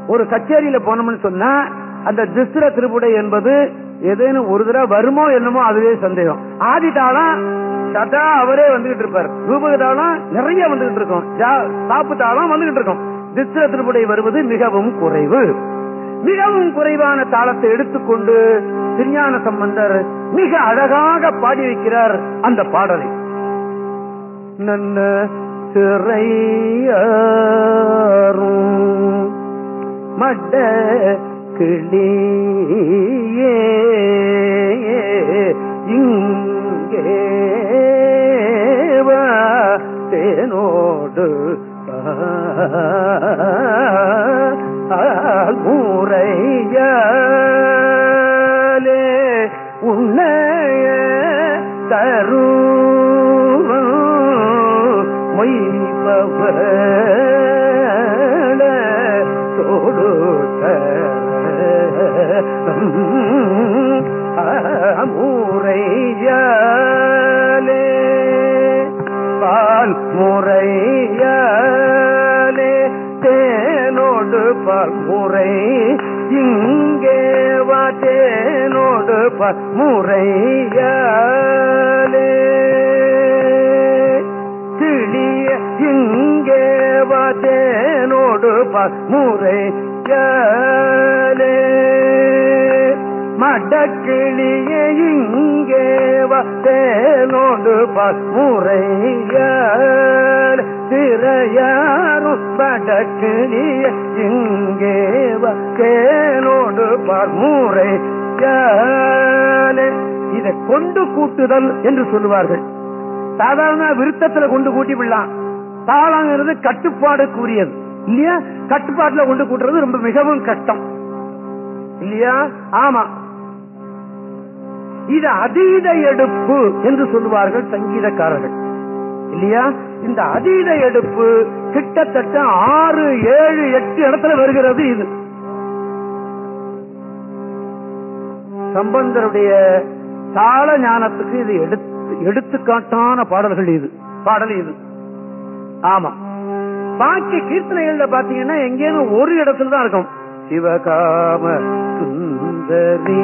ஒரு கச்சேரியில போனோம்னு சொன்னா அந்த திஸ்திர திருப்புடை என்பது ஏதேனும் ஒரு தடவை வருமோ என்னமோ அதுவே சந்தேகம். ஆதி தாளம் சதா அவரே வந்துகிட்டு இருப்பார். ரூபக தாளம் நிறைய வந்துகிட்டு இருக்கும். ஜா- சாப்பு தாளம் வந்துகிட்டு இருக்கும். திஸ்திர திருப்புடை வருவது மிகவும் குறைவு. மிகவும் குறைவான தாளத்தை எடுத்துக்கொண்டு திருஞான சம்பந்தர் மிக அழகாக பாடி வைக்கிறார் அந்த பாடலை. நல்ல சிறையாரும். மட கிளியே இங்கே தேனோடு முறையாலே உன்னைய முறையாலே பால் முறையாலே தேனோடு பால் முறை. இங்கே வாத்தேனோடு முறையாலே. தேவதேனோடு வாத்தேனோடு முறையாலே மடக்கிளிய இங்கே வத்தேனோடு முறையால் திரையாரும் படக்கிளிய இங்கே வத்தேனோடு பர்முறை இதை கொண்டு கூட்டுதல் என்று சொல்லுவார்கள். சாதாரண விருத்தத்துல கொண்டு கூட்டி விடலாம் தாளங்கிறது கட்டுப்பாடுக்குரியது. இல்லையா? கட்டுப்பாட்டுல கொண்டு கூட்டுறது ரொம்ப மிகவும் கஷ்டம். இல்லையா? ஆமா. இது அதீத எடுப்பு என்று சொல்லுவார்கள் சங்கீதக்காரர்கள். இல்லையா? இந்த அதீத எடுப்பு கிட்டத்தட்ட ஆறு ஏழு எட்டு இடத்துல வருகிறது இது. சம்பந்தருடைய தாள ஞானத்துக்கு இது எடுத்து எடுத்துக்காட்டான பாடல்கள் இது பாடல் இது. ஆமா. பாக்கி கீர்த்தனைகள்ல பாத்தீங்கன்னா எங்கேயும் ஒரு இடத்துல தான் இருக்கும். சிவகாம சுந்தரி.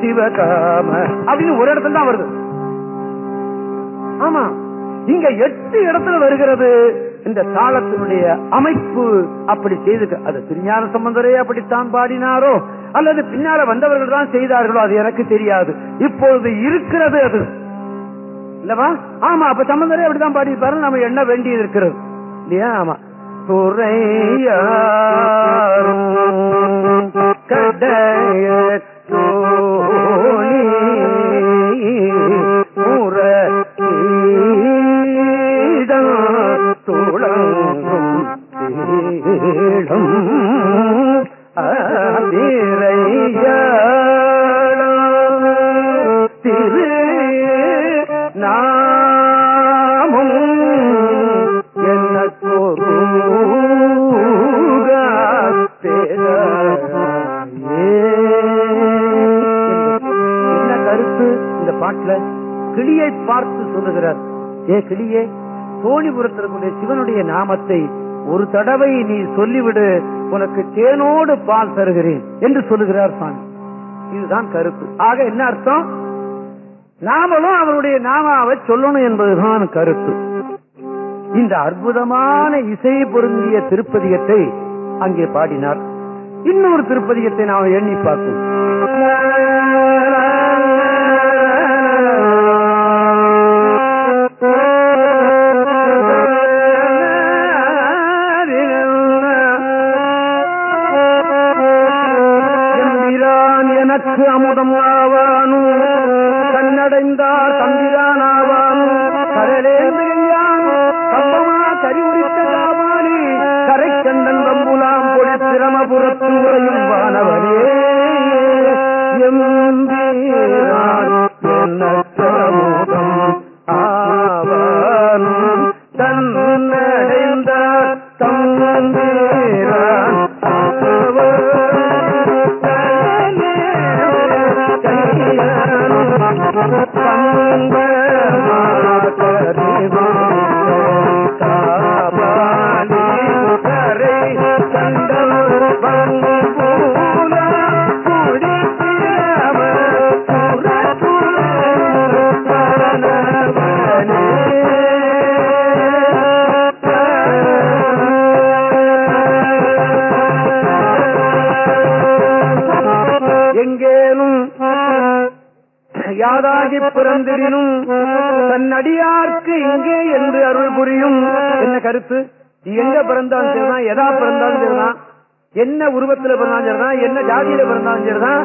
சிவகாம அப்படின்னு ஒரு இடத்துல தான் வருது. ஆமா. இங்க எட்டு இடத்துல வருகிறது. இந்த தாளத்தினுடைய அமைப்பு அப்படி செய்து அது திருஞான சம்பந்தரே அப்படித்தான் பாடினாரோ? அல்லது பின்னால வந்தவர்கள் தான் செய்தார்களோ? அது எனக்கு தெரியாது. இப்பொழுது இருக்கிறது அது. இல்லவா? ஆமா அப்ப சம்பந்தரே அப்படிதான் பாடியிருப்பாரு. நம்ம என்ன வேண்டியது இருக்கிறது? இல்லையா? ஆமா. துறையாரும் கடைய தோணி முற துளங்கும் கிளியை பார்த்து சொல்லுகிறார் ஏ கிளியே தோணிபுரத்தில் இருக்கக்கூடிய சிவனுடைய நாமத்தை ஒரு தடவை நீ சொல்லிவிடு உனக்கு தேனோடு பால் தருகிறேன் என்று சொல்லுகிறார் சுவாமி இதுதான் கருத்து. ஆக என்ன அர்த்தம்? நாமளும் அவருடைய நாமாவை சொல்லணும் என்பதுதான் கருத்து. இந்த அற்புதமான இசை பொருந்திய திருப்பதிகத்தை அங்கே பாடினார். இன்னொரு திருப்பதிகத்தை நாம் எண்ணி பார்ப்போம். யாதாகி பிறந்திரினும் தன்னடியார்க்கு இங்கே என்று அருள் புரியும். என்ன கருத்து? எங்க பிறந்தாலும் சரிதான் எதா பிறந்தாலும் சரிதான் என்ன உருவத்துல பிறந்தாலும் சரிதான் என்ன ஜாதியில பிறந்தாலும் சரிதான்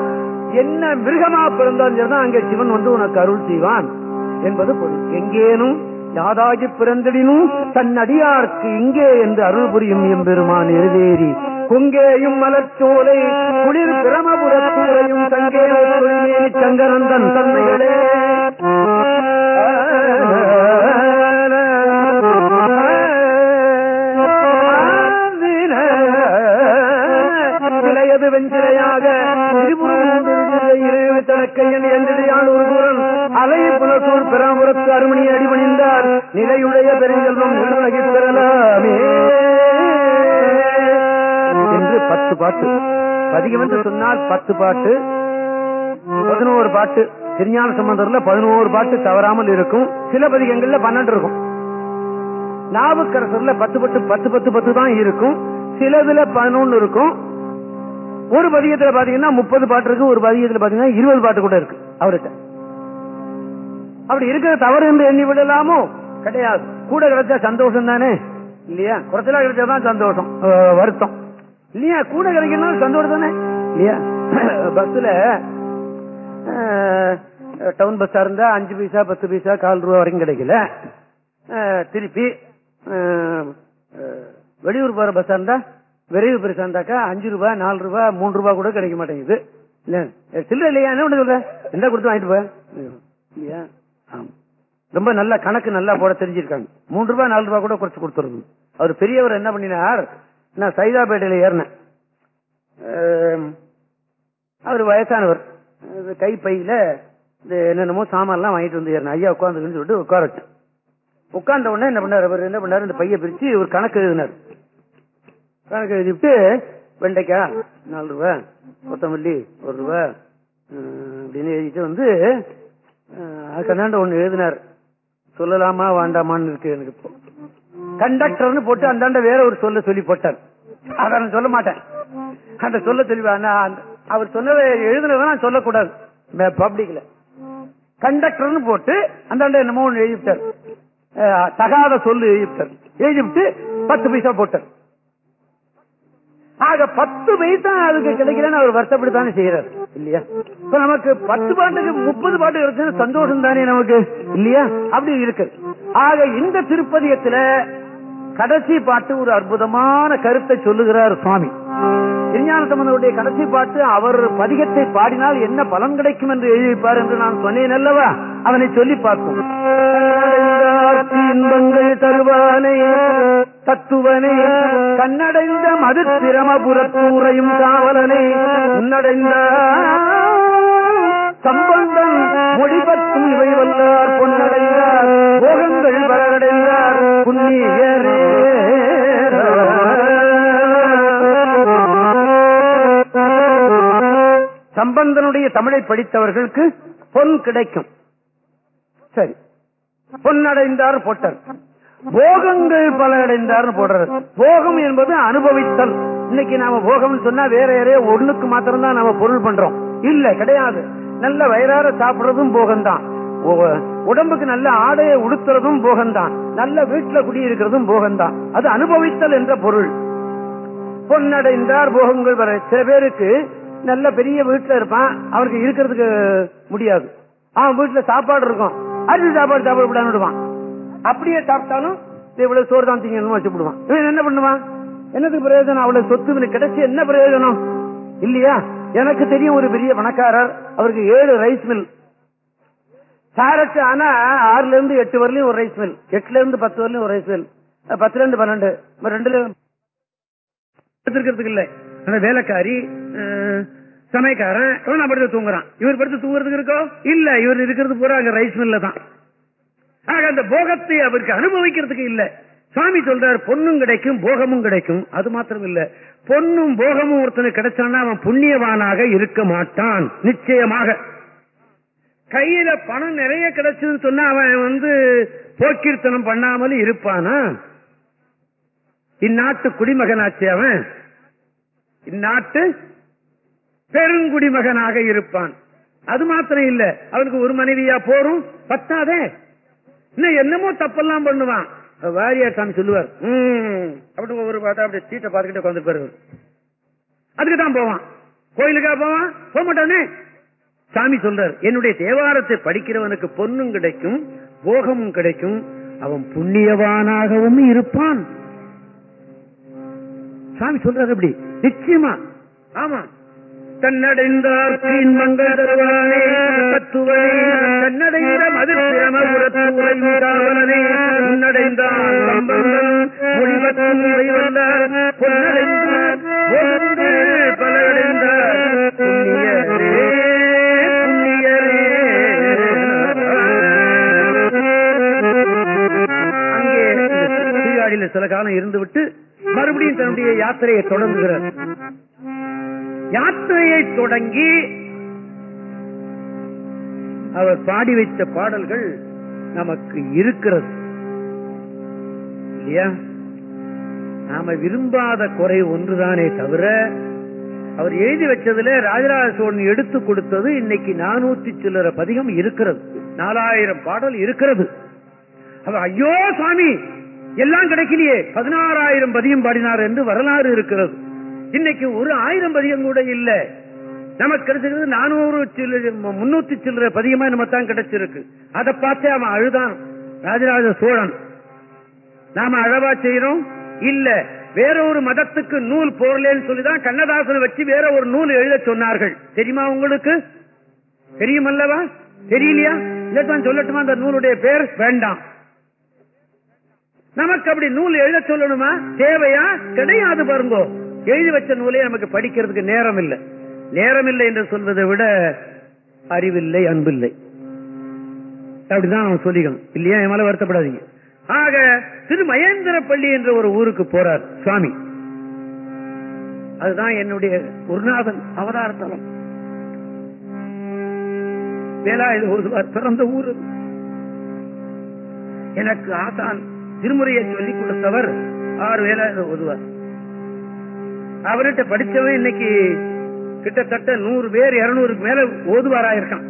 என்ன மிருகமா பிறந்தாலும் சரிதான் அங்கே சிவன் வந்து உனக்கு அருள் செய்வான் என்பது பொருள். எங்கேனும் யாதாகி பிறந்திடினும் தன் அடியார்க்கு இங்கே என்று அருள் புரியும் எம்பெருமான் எழுதேறி. குங்கேயும் மலர்ச்சோலை குளிர் பிரமபுரத்தூரையும் தங்கே சங்கரந்தன் தன்மைகளே. சிலையது வெஞ்சிலையாக தனக்கையன் என்றிடையான் ஒரு கூறன் அலை புலசூர் பெறாமுறத்து அருமணி அடிபணிந்தார். நிலையுடைய பெருங்கல்வம் நிலநகி பெறலாமே. பத்து பாட்டு. பதிகம் என்று சொன்னால் பத்து பாட்டு. பதினோரு பாட்டு. திருஞான சம்பந்தர்ல பதினோரு பாட்டு தவறாமல் இருக்கும். சில பதிகங்கள்ல பன்னெண்டு இருக்கும். நாவுக்கரசர்ல பத்து பத்து பத்து பத்து பத்து தான் இருக்கும். சிலதுல பதினொன்னு இருக்கும். ஒரு பதிகத்துல பாத்தீங்கன்னா முப்பது பாட்டு இருக்கு. ஒரு பதிகத்துல பாத்தீங்கன்னா இருபது பாட்டு கூட இருக்கு. அவர்கிட்ட. அப்படி இருக்கிற தவறு என்று எண்ணி விடலாமோ? கிடையாது. கூட கிடைச்சா சந்தோஷம் தானே இல்லையா? குறைச்சலா கிடைச்சாதான் சந்தோஷம். வருத்தம். இல்லையா? கூட கிடைக்கணும் சந்தோஷம் தானே. இல்லையா? பஸ்ல டவுன் பஸ்ஸா இருந்தா அஞ்சு பைசா பத்து பைசா கால் ரூபா வரைக்கும் கிடைக்கல. திருப்பி வெளியூர் போற பஸ்ஸா இருந்தா விரைவு பெருசா இருந்தாக்கா அஞ்சு ரூபா நாலு ரூபா மூணு ரூபா கூட கிடைக்க மாட்டேங்குது. இல்ல சில்லற இல்லையா? என்ன பண்ண சொல்ற? எந்த கொடுத்து வாங்கிட்டு போயா ரொம்ப நல்ல கணக்கு நல்லா போட தெரிஞ்சிருக்காங்க. மூணு ரூபாய் நாலு ரூபாய் கூட குறைச்சு கொடுத்துருங்க அவர் பெரியவர் என்ன பண்ணினார்? நான் சைதாப்பேட்டையில் ஏறினேன். அவர் வயசானவர். அது கை இந்த என்னென்னமோ சாமான்லாம் வாங்கிட்டு வந்து ஏறினேன். ஐயா உட்காந்துக்குன்னு சொல்லிட்டு உட்கார வச்சேன். உட்கார்ந்த உடனே என்ன பண்ணார்? அவர் என்ன பண்ணார்? இந்த பைய பிரிச்சு ஒரு கணக்கு எழுதினார். கணக்கு எழுதிவிட்டு வெண்டைக்காய் நாலு ரூபா கொத்தமல்லி ஒரு ரூபா அப்படின்னு எழுதிட்டு வந்து அஹ், ஒன்று எழுதினார். சொல்லலாமா வேண்டாமான்னு இருக்கு எனக்கு இப்போ. கண்டக்டர்னு போட்டு அந்தாண்ட வேற ஒரு சொல்ல சொல்லி போட்டார். அதை நான் சொல்ல மாட்டேன். அந்த சொல்ல தெளிவான அவர் சொன்னதை எழுதுனதை நான் சொல்லக்கூடாது. பப்ளிக்ல. கண்டக்டர்னு போட்டு அந்தாண்ட என்னமோ ஒண்ணு எழுதிவிட்டார். தகாத சொல்லு எழுதிட்டார் எழுதிட்டு பத்து பைசா போட்டார். ஆக பத்து பைசா அதுக்கு கிடைக்கலன்னு அவர் வருத்தப்பட்டு செய்யறாரு இல்லையா? இப்ப நமக்கு பத்து பாட்டுக்கு முப்பது பாட்டு கிடைச்சது சந்தோஷம் தானே நமக்கு? இல்லையா? அப்படி இருக்கு. ஆக இந்த திருப்பதியத்துல கடைசி பாட்டு ஒரு அற்புதமான கருத்தை சொல்லுகிறார் சுவாமி. விஞ்ஞான சம்பந்தருடைய கடைசி பாட்டு அவர் பதிகத்தை பாடினால் என்ன பலன் கிடைக்கும் என்று எழுதிப்பார் என்று நான் சொன்னேன் அல்லவா? அவனை சொல்லி பார்ப்போம். இன்பங்கள் தருவானே தத்துவனே கண்ணடைந்த மது பிரமபுரத்தூரையும் காவலனே உன்னடைந்த சம்பந்தம் முடிபத்தும் இவை வந்தார் பொன்னடைந்தார் போகங்கள் வரடைந்தார் புண்ணியரே. சம்பந்தனுடைய தமிழை படித்தவர்களுக்கு பொன் கிடைக்கும். சரி. பொன்னடைந்தார் போட்டார். போகங்கள் பல அடைந்தார்னு போடுறது போகம் என்பது அனுபவித்தல். இன்னைக்கு நாம போகம்னு சொன்னா வேற யாரையோ ஒண்ணுக்கு மாத்திரம் தான் நாம பொருள் பண்றோம். இல்ல கிடையாது. நல்ல வயிறார சாப்பிடுறதும் போகம்தான் உடம்புக்கு நல்ல ஆடையை உடுத்துறதும் போகம்தான் நல்ல வீட்டுல குடியிருக்கிறதும் போகம்தான் அது அனுபவித்தல் என்ற பொருள். பொன்னடைந்தார் போகங்கள் வர. சில பேருக்கு நல்ல பெரிய வீட்டுல இருப்பான். அவனுக்கு இருக்கிறதுக்கு முடியாது. அவன் வீட்டுல சாப்பாடு இருக்கும். அரிசி சாப்பாடு சாப்பிட விடுவான். அப்படியே சாப்பிட்டாலும் இவ்வளவு சோறு தான் தீங்கன்னு வச்சு இவன் என்ன பண்ணுவான்? என்னது பிரயோஜனம்? அவ்வளவு சொத்து கிடைச்சி என்ன பிரயோஜனம்? இல்லையா? எனக்கு தெரியும் ஒரு பெரிய பணக்காரர் அவருக்கு ஏழு ரைஸ் மில் சாரட்டு ஆனா ஆறுல இருந்து எட்டு வரலையும் ஒரு ரைஸ் மில் எட்டுல இருந்து பத்து வரலையும் ஒரு ரைஸ் மில் பத்துல இருந்து பன்னெண்டு. ரெண்டுல எடுத்துக்கிறதுக்கு இல்ல. அந்த வேலைக்காரி சமயக்காரன் நான் படுத்து தூங்குறான். இவர் படுத்து தூங்குறதுக்கு இருக்கோ? இல்ல இவர் இருக்கிறது பூரா அங்க ரைஸ் மில்ல தான். ஆக அந்த போகத்தை அவருக்கு அனுபவிக்கிறதுக்கு இல்ல. சுவாமி சொல்றார் பொண்ணும் கிடைக்கும் போகமும் கிடைக்கும். அது மாத்திரம் இல்ல. பொண்ணும் போகமும் ஒருத்தனுக்கு கிடைச்சான்னா அவன் புண்ணியவானாக இருக்க மாட்டான். நிச்சயமாக. கையில பணம் நிறைய கிடைச்சதுன்னு சொன்னா அவன் வந்து போக்கீர்த்தனம் பண்ணாமல் இருப்பானா? இந்நாட்டு குடிமகனாச்சு அவன். இந்நாட்டு பெருங்குடிமகனாக இருப்பான். அது மாத்திரம் இல்ல. அவனுக்கு ஒரு மனைவியா போரும். பத்தாதே. இன்னும் என்னமோ தப்பெல்லாம் பண்ணுவான். வாரியார் சாமி சொல்லுவார். "ம்." அப்படி ஒவ்வொரு பார்த்தா அப்படி சீட்டை பார்த்துக்கிட்டு உட்காந்து பாரு அதுக்கு தான் போவான். கோயிலுக்கா போவான்? போக மாட்டானே? சாமி சொல்றார் என்னுடைய தேவாரத்தை படிக்கிறவனுக்கு பொன்னும் கிடைக்கும் போகமும் கிடைக்கும். அவன் புண்ணியவானாகவும் இருப்பான். சாமி சொல்றாரு அப்படி. நிச்சயமா. ஆமா தன்னடைந்தார்க்கு இன்பங்கள் தருவானே தத்துவனே தன்னடைந்த மது பொன்னடைந்தார் பலடைந்தார் புண்ணியரே புண்ணியரே. அங்கே சில காலம் இருந்துவிட்டு மறுபடியும் தன்னுடைய யாத்திரையை தொடங்குகிறார். யாத்திரையை தொடங்கி அவர் பாடி வைத்த பாடல்கள் நமக்கு இருக்கிறது. இல்லையா? நாம விரும்பாத குறை ஒன்றுதானே தவிர அவர் எழுதி வச்சதுல ராஜராஜ சோழன் எடுத்து கொடுத்தது இன்னைக்கு நானூத்தி சில்லற பதிகம் இருக்கிறது. நாலாயிரம் பாடல் இருக்கிறது. அவர் ஐயோ சுவாமி எல்லாம் கிடைக்கலையே. பதினாறாயிரம் பதியம் பாடினார் என்று வரலாறு இருக்கிறது. இன்னைக்கு ஒரு ஆயிரம் பதிகம் கூட இல்ல. நமக்கு கிடைச்சிருக்கு நானூறு முன்னூத்தி சில்லற பதிகமா நம்ம தான் கிடைச்சிருக்கு. அதை பார்த்தே அவன் அழுதான். ராஜராஜ சோழன் நாம அழவா செய்யறோம்? இல்ல வேற ஒரு மதத்துக்கு நூல் போடலன்னு சொல்லிதான் கண்ணதாசனை வச்சு வேற ஒரு நூல் எழுத சொன்னார்கள். தெரியுமா உங்களுக்கு? தெரியுமல்லவா? தெரியலையா? இல்லத்தான் சொல்லட்டுமா அந்த நூலுடைய பேர்? வேண்டாம். நமக்கு அப்படி நூல் எழுத சொல்லணுமா? தேவையா? கிடையாது பாருங்கோ. எழுதி வச்ச நூலே நமக்கு படிக்கிறதுக்கு நேரம் இல்லை நேரம் இல்லை என்று சொல்வதை விட அறிவில்லை அன்பில்லை. அப்படிதான் அவன் சொல்லிக்கணும். இல்லையா? என் மேல வருத்தப்படாதீங்க. ஆக திரு மகேந்திரப்பள்ளி என்ற ஒரு ஊருக்கு போறார் சுவாமி. அதுதான் என்னுடைய குருநாதன் அவதார தலம். வேலாயுத ஓதுவார் பிறந்த ஊர். எனக்கு ஆசான் திருமுறையை சொல்லிக் கொடுத்தவர் ஆறு வேலாயுத ஓதுவார். அவர்கிட்ட படிச்சவன் இன்னைக்கு கிட்டத்தட்ட நூறு பேர் இருநூறுக்கு மேல ஓதுவாராயிருக்கான்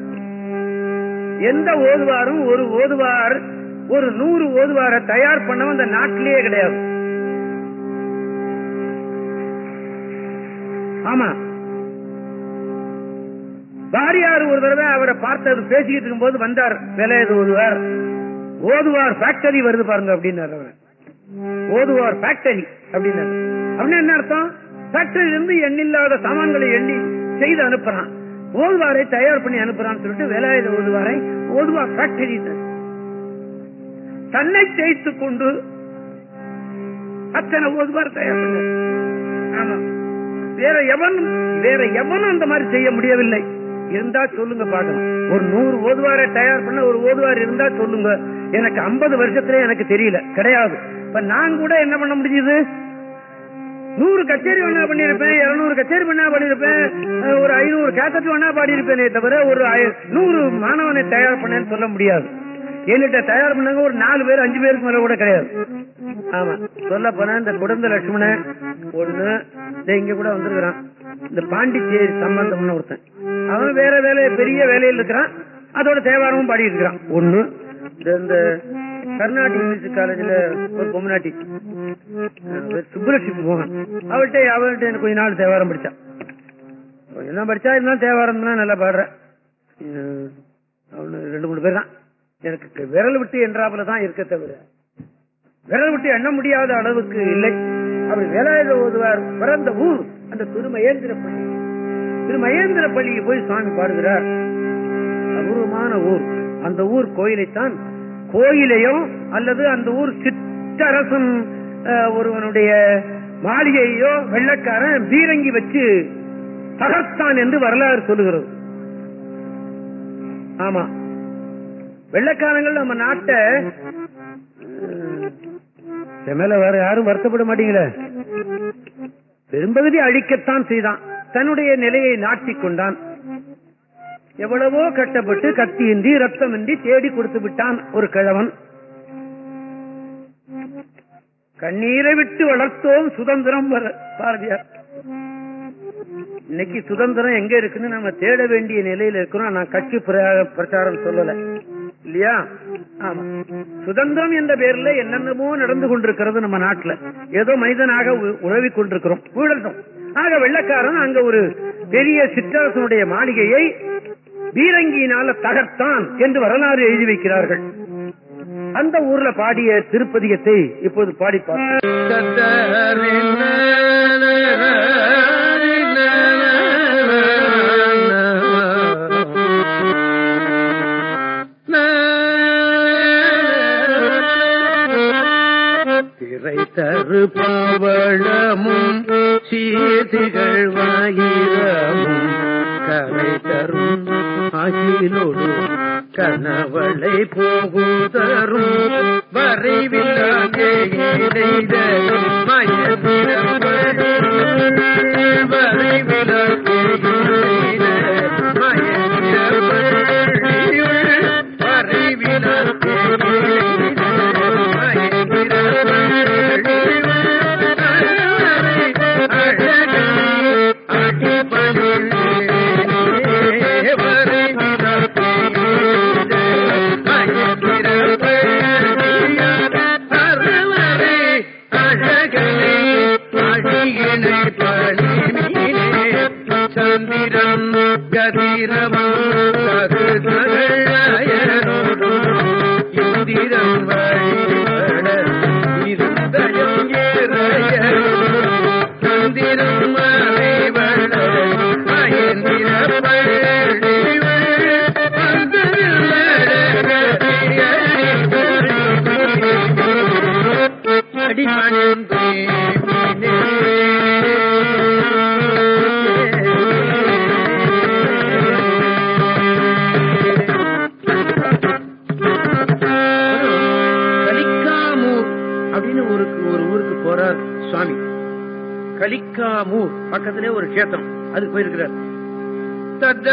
எந்த ஓதுவாரும் ஒரு ஓதுவார் ஒரு நூறு ஓதுவார தயார் பண்ணவன் அந்த நாட்டிலேயே கிடையாது. ஆமா. பாரியார் ஒரு தடவை அவரை பார்த்தது பேசிக்கிட்டு இருக்கும்போது வந்தார் வேலையது ஓதுவார்? ஓதுவார் ஃபேக்டரி வருது பாருங்க அப்படின்னாரு அவர். ஓதுவார் ஃபேக்டரி அப்படின்னாரு. அப்படின்னா என்ன அர்த்தம்? ஃபேக்டரியில இருந்து எண்ணில்லாத சாமான்களை எண்ணி செய்து அனுப்புறான். ஓதுவாரை தயார் பண்ணி அனுப்புறான்னு சொல்லிட்டு வேலாயுத ஓதுவாரை ஓதுவார் ஃபேக்டரி தன்னை தேய்த்துக் கொண்டு அத்தனை ஓதுவார் தயார் ஆமா. வேற எவனும் வேற எவனும் அந்த மாதிரி செய்ய முடியவில்லை. இருந்தா சொல்லுங்க பாக்கலாம். ஒரு நூறு ஓதுவாரை தயார் பண்ண ஒரு ஓதுவார் இருந்தா சொல்லுங்க. எனக்கு ஐம்பது வருஷத்துல எனக்கு தெரியல. கிடையாது. இப்ப நான் கூட என்ன பண்ண முடியுது நூறு கச்சேரி வேணா பண்ணிருப்பேன் இருநூறு கச்சேரி வேணா பண்ணிருப்பேன் ஒரு ஐநூறு கேசட் வேணா பாடியிருப்பேனே தவிர ஒரு நூறு மாணவனை தயார் பண்ணேன்னு சொல்ல முடியாது. என்கிட்ட தயார் பண்ணாங்க ஒரு நாலு பேர் அஞ்சு பேருக்கு மேல கூட கிடையாது. ஆமா சொல்ல போனா இந்த குடந்த லட்சுமண ஒண்ணு இங்க கூட வந்திருக்கிறான். இந்த பாண்டிச்சேரி சம்பந்தம்னு ஒருத்தன். அவன் வேற வேலை பெரிய வேலையில் இருக்கிறான். அதோட தேவாரமும் பாடி இருக்கிறான் ஒண்ணு இந்த கர்நாடிக் மியூசிக் காலேஜ்ல ஒரு பொம்மநாட்டி சுப்புலட்சுமி மோகன். அவள்கிட்ட அவள்கிட்ட எனக்கு கொஞ்ச நாள் தேவாரம் படிச்சான் என்ன படிச்சா இருந்தாலும் தேவாரம் தான் நல்லா பாடுறேன் அவனு ரெண்டு மூணு பேர் தான். எனக்கு விரல் விட்டு என்றாப்புல தான் இருக்க தவிர விரல் விட்டு எண்ண முடியாத அளவுக்கு இல்லை. அவர் வேலாயுத ஓதுவார். பிறந்த ஊர் அந்த திருமகேந்திரப்பள்ளி திருமகேந்திரப்பள்ளிக்கு போய் சுவாமி பாடுகிறார். அபூர்வமான ஊர். அந்த ஊர் கோயிலைத்தான் கோயிலையோ அல்லது அந்த ஊர் சிற்றரசன் ஒருவனுடைய மாளிகையோ வெள்ளக்காரன் பீரங்கி வச்சு தகர்த்தான் என்று வரலாறு சொல்லுகிறது. ஆமா. வெள்ளக்காரங்கள் நம்ம நாட்டை மேல வேற யாரும் வருத்தப்பட மாட்டீங்களே? பெரும்பகுதி அழிக்கத்தான் செய்தான். தன்னுடைய நிலையை நாட்டிக் கொண்டான். எவ்வளவோ கட்டப்பட்டு கத்தியின்றி ரத்தமின்றி தேடி கொடுத்து விட்டான் ஒரு கிழவன். கண்ணீரை விட்டு வளர்த்தோம் சுதந்திரம் வர பாரதியார். இன்னைக்கு சுதந்திரம் எங்க இருக்குன்னு நம்ம தேட வேண்டிய நிலையில இருக்கிறோம். நான் கட்சி பிரச்சாரம் சொல்லல. இல்லையா? ஆமா. சுதந்திரம் என்ற பேர்ல என்னென்னமோ நடந்து கொண்டிருக்கிறது நம்ம நாட்டுல. ஏதோ மனிதனாக உ- கொண்டிருக்கிறோம். ஊழல்தான் ஆக வெள்ளக்காரன் அங்க ஒரு பெரிய சிற்றரசனுடைய மாளிகையை பீரங்கியினால தகர்த்தான் என்று வரலாறு எழுதி வைக்கிறார்கள். அந்த ஊர்ல பாடிய திருப்பதியத்தை இப்போது பாடி திரை தரு பாவளமும் சீதிகள் வாயிரமும் கரை தரும் அகிலோடு கணவளை போகுதரும். வரைவில்லாதே மயந்திரப்படி கலிக்காமூர் பக்கத்திலே ஒரு கஷேத்திரம். அதுக்கு போயிருக்கிறார். தத்த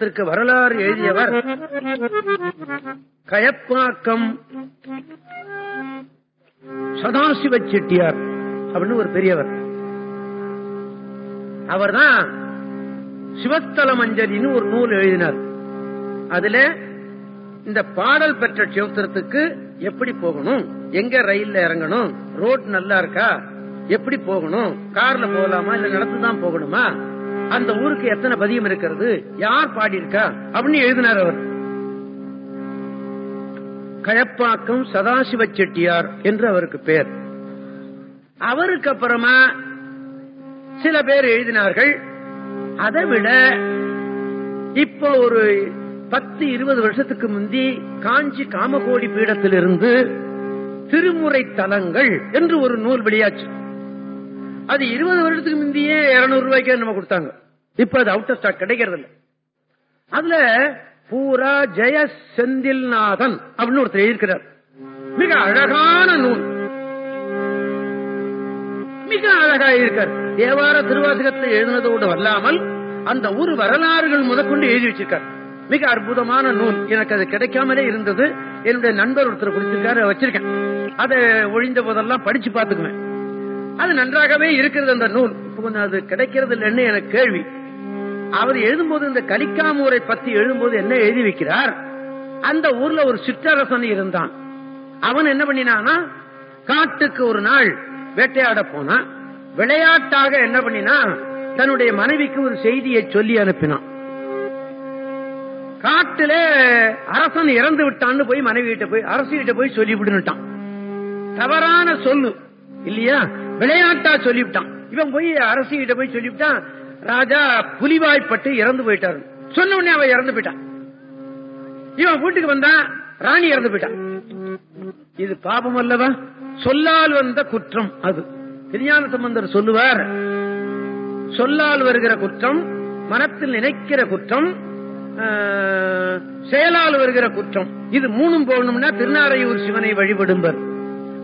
கஷேத்திரத்திற்கு வரலாறு எழுதியவர் கயப்பாக்கம் சதாசிவ செட்டியார் அப்படின்னு ஒரு பெரியவர். அவர்தான் சிவத்தல மஞ்சரின்னு ஒரு நூல் எழுதினார். அதுல இந்த பாடல் பெற்ற சிவத்திரத்துக்கு எப்படி போகணும்? எங்க ரயில்ல இறங்கணும்? ரோட் நல்லா இருக்கா? எப்படி போகணும்? கார்ல போகலாமா? இல்ல நடந்துதான் போகணுமா? அந்த ஊருக்கு எத்தனை பதியம் இருக்கிறது? யார் பாடியிருக்கா? அப்படின்னு எழுதினார் அவர். கழப்பாக்கம் சதாசிவ செட்டியார் என்று அவருக்கு பேர். அவருக்கு அப்புறமா சில பேர் எழுதினார்கள். அதை விட இப்போ ஒரு பத்து இருபது வருஷத்துக்கு முந்தி காஞ்சி காமகோடி பீடத்திலிருந்து திருமுறை தலங்கள் என்று ஒரு நூல் வெளியாச்சு. அது இருபது வருஷத்துக்கு முந்தையே இருநூறு ரூபாய்க்கு நம்ம கொடுத்தாங்க. இப்ப அது அவுட் ஆஃப் ஸ்டாக் கிடைக்கிறது இல்ல அதுல பூரா ஜெய செந்தில்நாதன் அப்படின்னு ஒருத்தர் எழுதியிருக்கிறார். மிக அழகான நூல். மிக அழகா இருக்கார் தேவார திருவாசகத்தை எழுதினதோடு அல்லாமல் அந்த ஊர் வரலாறுகள் முதற்கொண்டு எழுதி வச்சிருக்கார். மிக அற்புதமான நூல். எனக்கு அது கிடைக்காமலே இருந்தது. என்னுடைய நண்பர் ஒருத்தர் கொடுத்திருக்காரு வச்சிருக்கேன். அதை ஒழிந்த போதெல்லாம் படிச்சு பார்த்துக்குவேன். அது நன்றாகவே இருக்கிறது அந்த நூல். கொஞ்சம் அது கிடைக்கிறது இல்லைன்னு எனக்கு கேள்வி. அவர் எழுதும்போது இந்த கலிக்காமூரை பத்தி எழுதும்போது என்ன எழுதி வைக்கிறார்? அந்த ஊர்ல ஒரு சிற்றரசன் இருந்தான். அவன் என்ன பண்ணினானா காட்டுக்கு ஒரு நாள் வேட்டையாட போனா விளையாட்டாக என்ன பண்ணினா தன்னுடைய மனைவிக்கு ஒரு செய்தியை சொல்லி அனுப்பினான். காட்டுல அரசன் இறந்து விட்டான்னு போய் மனைவி கிட்ட போய் அரசு கிட்ட போய் சொல்லி விடுனுட்டான் தவறான சொல்லு. இல்லையா? விளையாட்டா சொல்லிவிட்டான். இவன் போய் அரசு கிட்ட போய் சொல்லிவிட்டான் ராஜா புலிவாய்ப்பட்டு இறந்து போயிட்டாரு. சொன்ன உடனே அவன் இறந்து போயிட்டான். இவன் வீட்டுக்கு வந்தான் ராணி இறந்து போயிட்டான். இது பாபம் அல்லவா? சொல்லால் வந்த குற்றம் அது. திருஞான சம்பந்தர் சொல்லுவார் சொல்லால் வருகிற குற்றம் மனத்தில் நினைக்கிற குற்றம் ஆஹ், செயலால் வருகிற குற்றம் இது மூணும் போகணும்னா திருநாரையூர் சிவனை வழிபடும்பர்.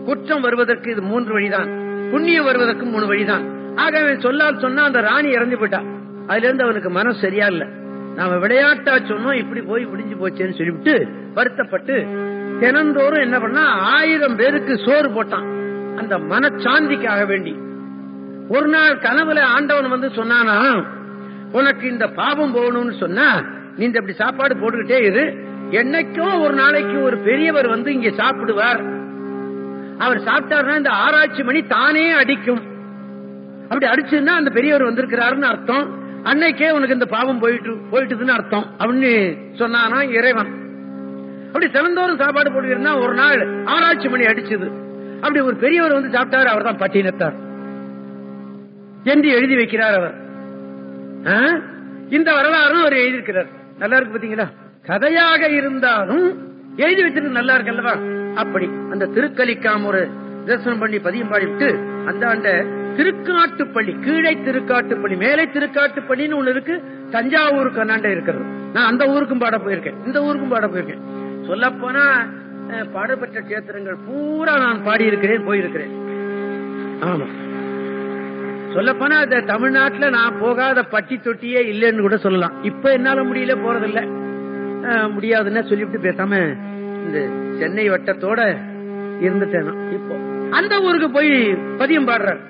குற்றம் வருவதற்கு இது மூன்று வழிதான். புண்ணியம் வருவதற்கு மூணு வழிதான். ஆகவே சொல்லால் சொன்னா அந்த ராணி இறந்து போயிட்டா. அதுல இருந்து அவனுக்கு மனம் சரியா இல்ல. நாம விளையாட்டா சொன்னோம் இப்படி போய் முடிஞ்சு போச்சேன்னு சொல்லிவிட்டு வருத்தப்பட்டு தினந்தோறும் என்ன பண்ணா ஆயிரம் பேருக்கு சோறு போட்டான். அந்த மனச்சாந்திக்காக வேண்டி. ஒரு நாள் கனவுல ஆண்டவன் வந்து சொன்னானா உனக்கு இந்த பாபம் போகணும்னு சொன்னா நீ இந்த இப்படி சாப்பாடு போட்டுக்கிட்டே இரு. என்னைக்கோ ஒரு நாளைக்கு ஒரு பெரியவர் வந்து இங்க சாப்பிடுவார். அவர் சாப்பிட்டாருன்னா இந்த ஆராய்ச்சி மணி தானே அடிக்கும். அப்படி அடிச்சுன்னா அந்த பெரியவர் வந்திருக்கிறாருன்னு அர்த்தம். அன்னைக்கே உனக்கு இந்த பாவம் போயிட்டு போயிட்டுதுன்னு அர்த்தம். அப்படின்னு சொன்னானா இறைவன். அப்படி தினந்தோறும் சாப்பாடு போட்டுக்கிறா ஒரு நாள் ஆராய்ச்சி மணி அடிச்சது. அப்படி ஒரு பெரியவர் வந்து சாப்பிட்டாரு அவர் தான் பட்டினத்தார். என்று எழுதி வைக்கிறார் அவர். இந்த வரலாறும் அவர் எழுதியிருக்கிறார். நல்லா இருக்கு பாத்தீங்களா கதையாக இருந்தாலும் எழுதி வச்சிருக்கு நல்லா இருக்கு அல்லவா அப்படி அந்த திருக்கலிக்காமூர் தரிசனம் பண்ணி பதியம் பாடிவிட்டு அந்த ஆண்ட திருக்காட்டுப்பள்ளி கீழே திருக்காட்டுப்பள்ளி மேலே திருக்காட்டுப்பள்ளின்னு ஒண்ணு இருக்கு தஞ்சாவூருக்கு அண்ணாண்ட இருக்கிறது. நான் அந்த ஊருக்கும் பாட போயிருக்கேன். இந்த ஊருக்கும் பாட போயிருக்கேன். சொல்ல போனா பாடப்பட்ட கஷேத்திரங்கள் பூரா நான் பாடியிருக்கிறேன் போயிருக்கிறேன். ஆமா. சொல்லப்போனா இந்த தமிழ்நாட்டுல நான் போகாத பட்டி தொட்டியே இல்லைன்னு கூட சொல்லலாம். இப்ப என்னால முடியல போறதில்ல. முடியாதுன்னு சொல்லிவிட்டு பேசாம இந்த சென்னை வட்டத்தோட இருந்துட்டேன்? இப்போ அந்த ஊருக்கு போய் பதியம் பாடுறார்.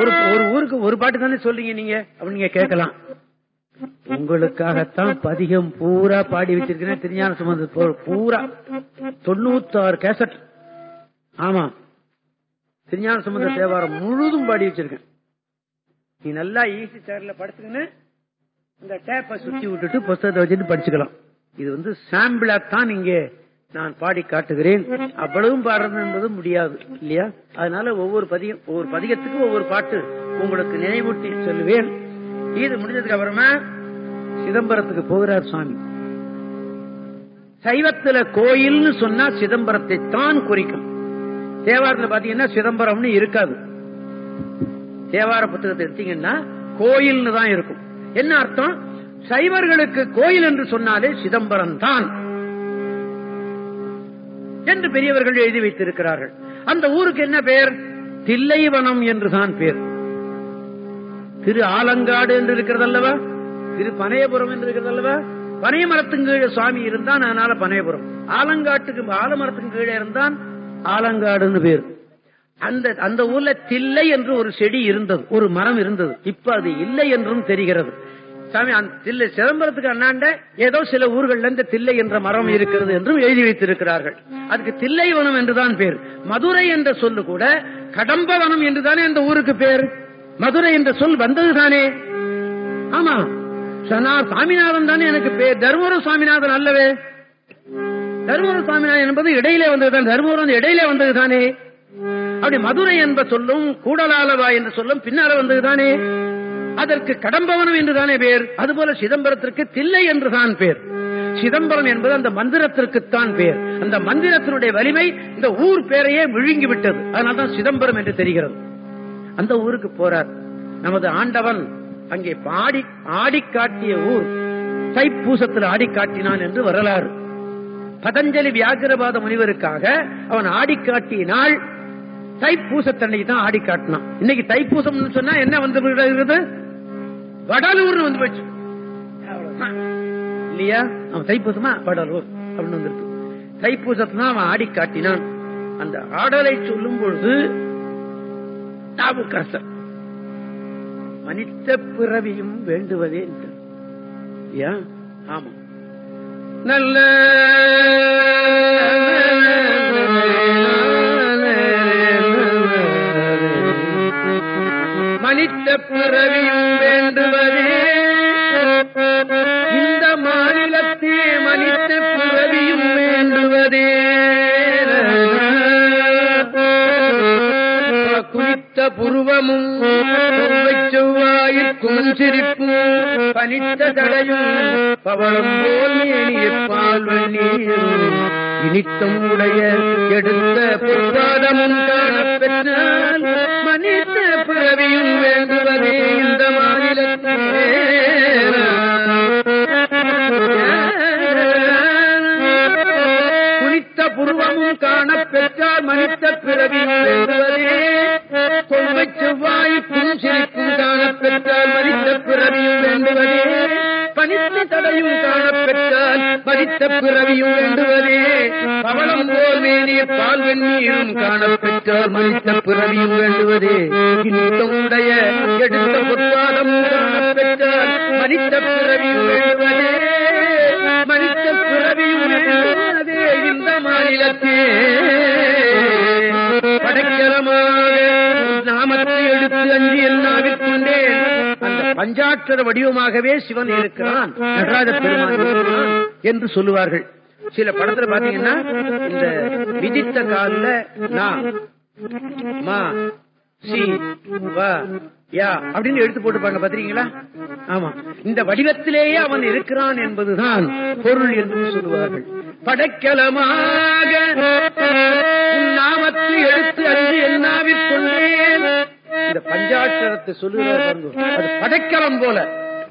ஒரு ஒரு ஊருக்கு ஒரு பாட்டு தானே சொல்றீங்க நீங்க? அப்படின்னு நீங்க கேட்கலாம். உங்களுக்காகத்தான் பதிகம் பூரா பாடி வச்சிருக்கேன் திருஞான சம்பந்த பூரா. தொண்ணூத்தாறு கேசட் ஆமா. திருஞான சம்பந்த தேவாரம் முழுதும் பாடி வச்சிருக்கேன். நீ நல்லா ஈஸி சேர்ல படுத்துக்கின்னு இந்த டேப்பை சுத்தி விட்டுட்டு புஸ்தகத்தை வச்சுட்டு படிச்சுக்கலாம். இது வந்து சாம்பிளா தான் நீங்க நான் பாடி காட்டுகிறேன். அவ்வளவும் பாடுறது என்பது முடியாது இல்லையா? அதனால ஒவ்வொரு பதியம் ஒவ்வொரு பதிகத்துக்கு ஒவ்வொரு பாட்டு உங்களுக்கு நினைவூட்டி சொல்லுவேன். இது முடிஞ்சதுக்கு அப்புறமா சிதம்பரத்துக்கு போகிறார் சுவாமி. சைவத்துல கோயில்னு சொன்னா சிதம்பரத்தை தான் குறிக்கும். தேவாரத்துல பாத்தீங்கன்னா சிதம்பரம்னு இருக்காது. தேவார புத்தகத்தை எடுத்தீங்கன்னா கோயில்னு தான் இருக்கும். என்ன அர்த்தம்? சைவர்களுக்கு கோயில் என்று சொன்னாலே சிதம்பரம் தான். என்று பெரியவர்கள் எழுதி வைத்திருக்கிறார்கள். அந்த ஊருக்கு என்ன பெயர்? தில்லைவனம் என்றுதான் பேர். திரு ஆலங்காடு என்று இருக்கிறது அல்லவா திரு பனையபுரம் என்று இருக்கிறது அல்லவா பனையமரத்துக்கு கீழே சுவாமி இருந்தான் அதனால பனையபுரம். ஆலங்காட்டுக்கு ஆலமரத்தின் கீழே இருந்தான் ஆலங்காடுன்னு பேர். அந்த அந்த ஊர்ல தில்லை என்று ஒரு செடி இருந்தது ஒரு மரம் இருந்தது. இப்ப அது இல்லை என்றும் தெரிகிறது. சாமி அந்த தில்லை சிதம்பரத்துக்கு அண்ணாண்ட ஏதோ சில ஊர்கள்ல இந்த தில்லை என்ற மரம் இருக்கிறது என்றும் எழுதி வைத்திருக்கிறார்கள். அதுக்கு தில்லைவனம் என்றுதான் பேர். மதுரை என்ற சொல்லு கூட கடம்பவனம் என்றுதானே அந்த ஊருக்கு பேர். மதுரை என்ற சொல் வந்ததுதானே? ஆமா. சனா சாமிநாதன் தானே எனக்கு பேர். தருமபுரம் சாமிநாதன் அல்லவே. தருமபுரம் சாமிநாதன் என்பது இடையிலே வந்ததுதான். தருமபுரம் இடையிலே வந்ததுதானே? அப்படி மதுரை என்ப சொல்லும் கூடலாலவா என்று சொல்லும் பின்னால வந்ததுதானே? அதற்கு கடம்பவனம் என்றுதானே பேர்? அதுபோல சிதம்பரத்திற்கு தில்லை என்றுதான் பேர். சிதம்பரம் என்பது அந்த மந்திரத்திற்குத்தான் பேர். அந்த மந்திரத்தினுடைய வலிமை இந்த ஊர் பேரையே விழுங்கி விட்டது அதனால்தான் சிதம்பரம் என்று தெரிகிறது. அந்த ஊருக்கு போறார். நமது ஆண்டவன் அங்கே பாடி ஆடி காட்டிய ஊர். தைப்பூசத்தில் ஆடி காட்டினான் என்று வரலாறு. பதஞ்சலி வியாகிரபாத முனிவருக்காக அவன் ஆடி காட்டிய தைப்பூசத்தன்னைக்கு தான் ஆடி காட்டினான். இன்னைக்கு தைப்பூசம் சொன்னா என்ன வந்து விடுகிறது? வடலூர்னு வந்து போச்சு. இல்லையா? அவன் தைப்பூசமா? வடலூர் அப்படின்னு வந்துருக்கு. தைப்பூசத்தான் அவன் ஆடி காட்டினான். அந்த ஆடலை சொல்லும் பொழுது தாவுக்கரசர் மனித பிறவியும் வேண்டுவதே ஆமா நல்ல புருவமும் செவ்வாயிற்கும் சிரிப்பும் பனித்த தடையும் பவளம் போல் மேனியப்பால் வெந்நீரும் இனித்தம் உடைய எடுத்த பொருளாதமும் காணப்பெற்றால் மனித பிறவியும் வேண்டுவதே இந்த மாநிலத்திலே. புனித்த புருவமும் காணப்பெற்றால் மனித பிறவியும் வேண்டுவதே கொள்வை செவ்வாய்க்கும் சிரிக்கும் காணப்பெற்றால் மனித பிறவியும் வேண்டுவதே. பனித்த தடையும் காணப்பெற்றால் மனித பிறவியும் வேண்டுவதே. பவளம் போல் மேனிய பால் வெண்ணியும் காணப்பெற்றால் மனித பிறவியும் வேண்டுவதே. இன்பமுடைய எடுத்த பொற்பாதம் காணப்பெற்றால் மனித பிறவியும் வேண்டுவதே. மனித பிறவியும் வேண்டுவதே இந்த மாநிலத்தே. படைக்கலமாக நாமத்தை எடுத்து அஞ்சு என்னாவிற்கொண்டேன் அந்த பஞ்சாட்சர வடிவமாகவே சிவன் இருக்கிறான். நடராஜ பெருமான் என்று சொல்லுவார்கள். சில படத்துல பாத்தீங்கன்னா இந்த விதித்த காலில் நான் மா சி வா யா அப்படின்னு எடுத்து போட்டுப்பாங்க பாத்திரீங்களா ஆமா. இந்த வடிவத்திலேயே அவன் இருக்கிறான் என்பதுதான் பொருள் என்று சொல்லுவார்கள். படைக்கலமாக. உன் நாமத்தை எடுத்து அன்று என்னாவிற்கொண்டேன் இந்த பஞ்சாட்சரத்தை சொல்லுகிறது அது படைக்கலம் போல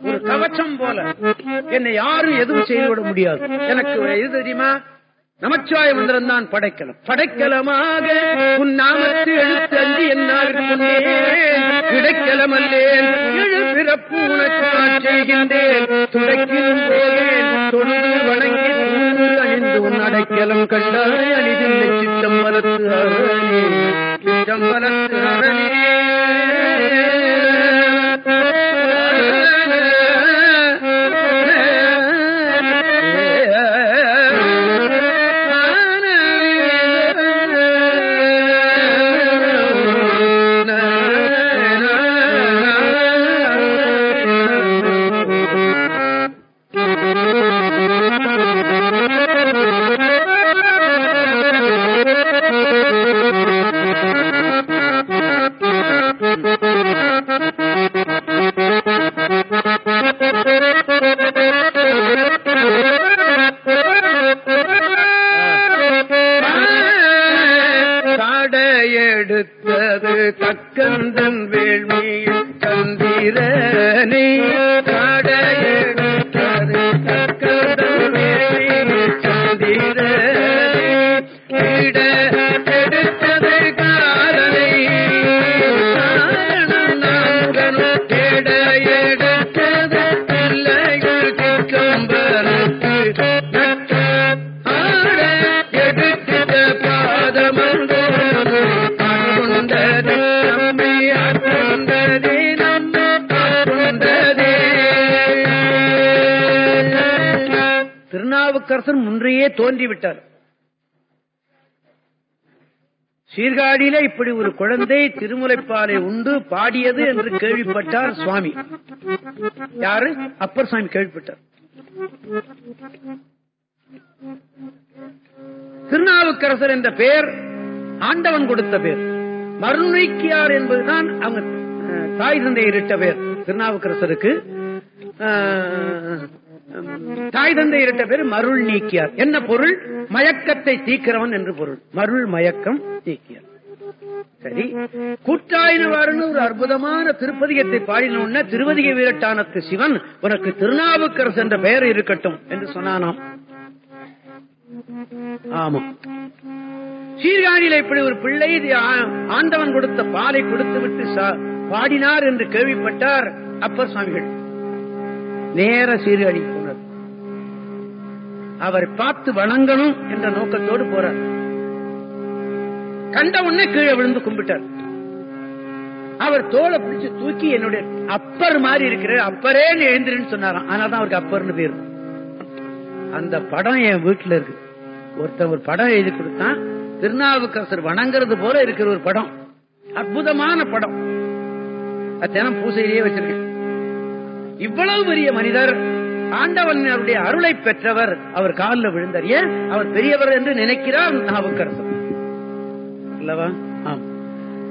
ஒரு கவச்சம் போல. என்னை யாரும் எதுவும் செய்துவிட முடியாது. எனக்கு எது தெரியுமா? நமச்சிவாய மந்திரம் தான் படைக்கலம். படைக்கலமாக உன் நாமத்து எழுத்து அஞ்சு என்னாவிற்கொண்டேன் கிடைக்கலம் அல்லேன் எழு பிறப்பு உனக்கு நான் செய்கின்றேன். துடைக்கின்றேன் தொழுது எலம் கண்டாய் அணிதில்லை சித்தம் வளர்த்து அரணே. சித்தம் வளர்த்து எடுத்தது இப்படி ஒரு குழந்தை திருமுலைப்பாலை உண்டு பாடியது என்று கேள்விப்பட்டார் சுவாமி. யாரு? அப்பர் சுவாமி கேள்விப்பட்டார். திருநாவுக்கரசர் என்ற பெயர் ஆண்டவன் கொடுத்த பேர் மருநீக்கியார் என்பதுதான் அவங்க அஹ், தாய் தந்தையரிட்ட பேர் திருநாவுக்கரசருக்கு. தாய் தந்தை இரட்ட பேர் மருள் நீக்கியார் என்ன பொருள்? மயக்கத்தை தீக்கிறவன் என்று பொருள். மருள் மயக்கம் நீக்கியார் சரி. கூட்டாயினவாறுன்னு ஒரு அற்புதமான திருப்பதிகத்தை பாடின திருவதிக வீரட்டானத்து சிவன் உனக்கு திருநாவுக்கரசு என்ற பெயர் இருக்கட்டும் என்று சொன்னானாம். ஆமா. சீர்காழியில இப்படி ஒரு பிள்ளை ஆண்டவன் கொடுத்த பாலை கொடுத்து விட்டு பாடினார் என்று கேள்விப்பட்டார் அப்பர் சுவாமிகள். நேர சீர்காழி போனார். அவரை பார்த்து வணங்கணும் என்ற நோக்கத்தோடு போறார். கண்ட உடனே கீழே விழுந்து கும்பிட்டார். அவர் தோலை பிடிச்சு தூக்கி என்னுடைய அப்பர் மாதிரி இருக்கிறார். அப்பரே எழுந்திருன்னு சொன்னாராம். ஆனாதான் அவருக்கு அப்பர்னு பேரு. அந்த படம் என் வீட்டுல இருக்கு. ஒருத்தன் ஒரு படம் எழுதி கொடுத்தான். திருநாவுக்கரசர் வணங்குறது போல இருக்கிற ஒரு படம். அற்புதமான படம். அது பூசையிலேயே வச்சிருக்கேன். இவ்வளவு பெரிய மனிதர் ஆண்டவனுடைய அருளை பெற்றவர் அவர் காலில் விழுந்தார். ஏன்? அவர் பெரியவர் என்று நினைக்கிறார் நாவுக்கரசர். அல்லவா? ஆம்.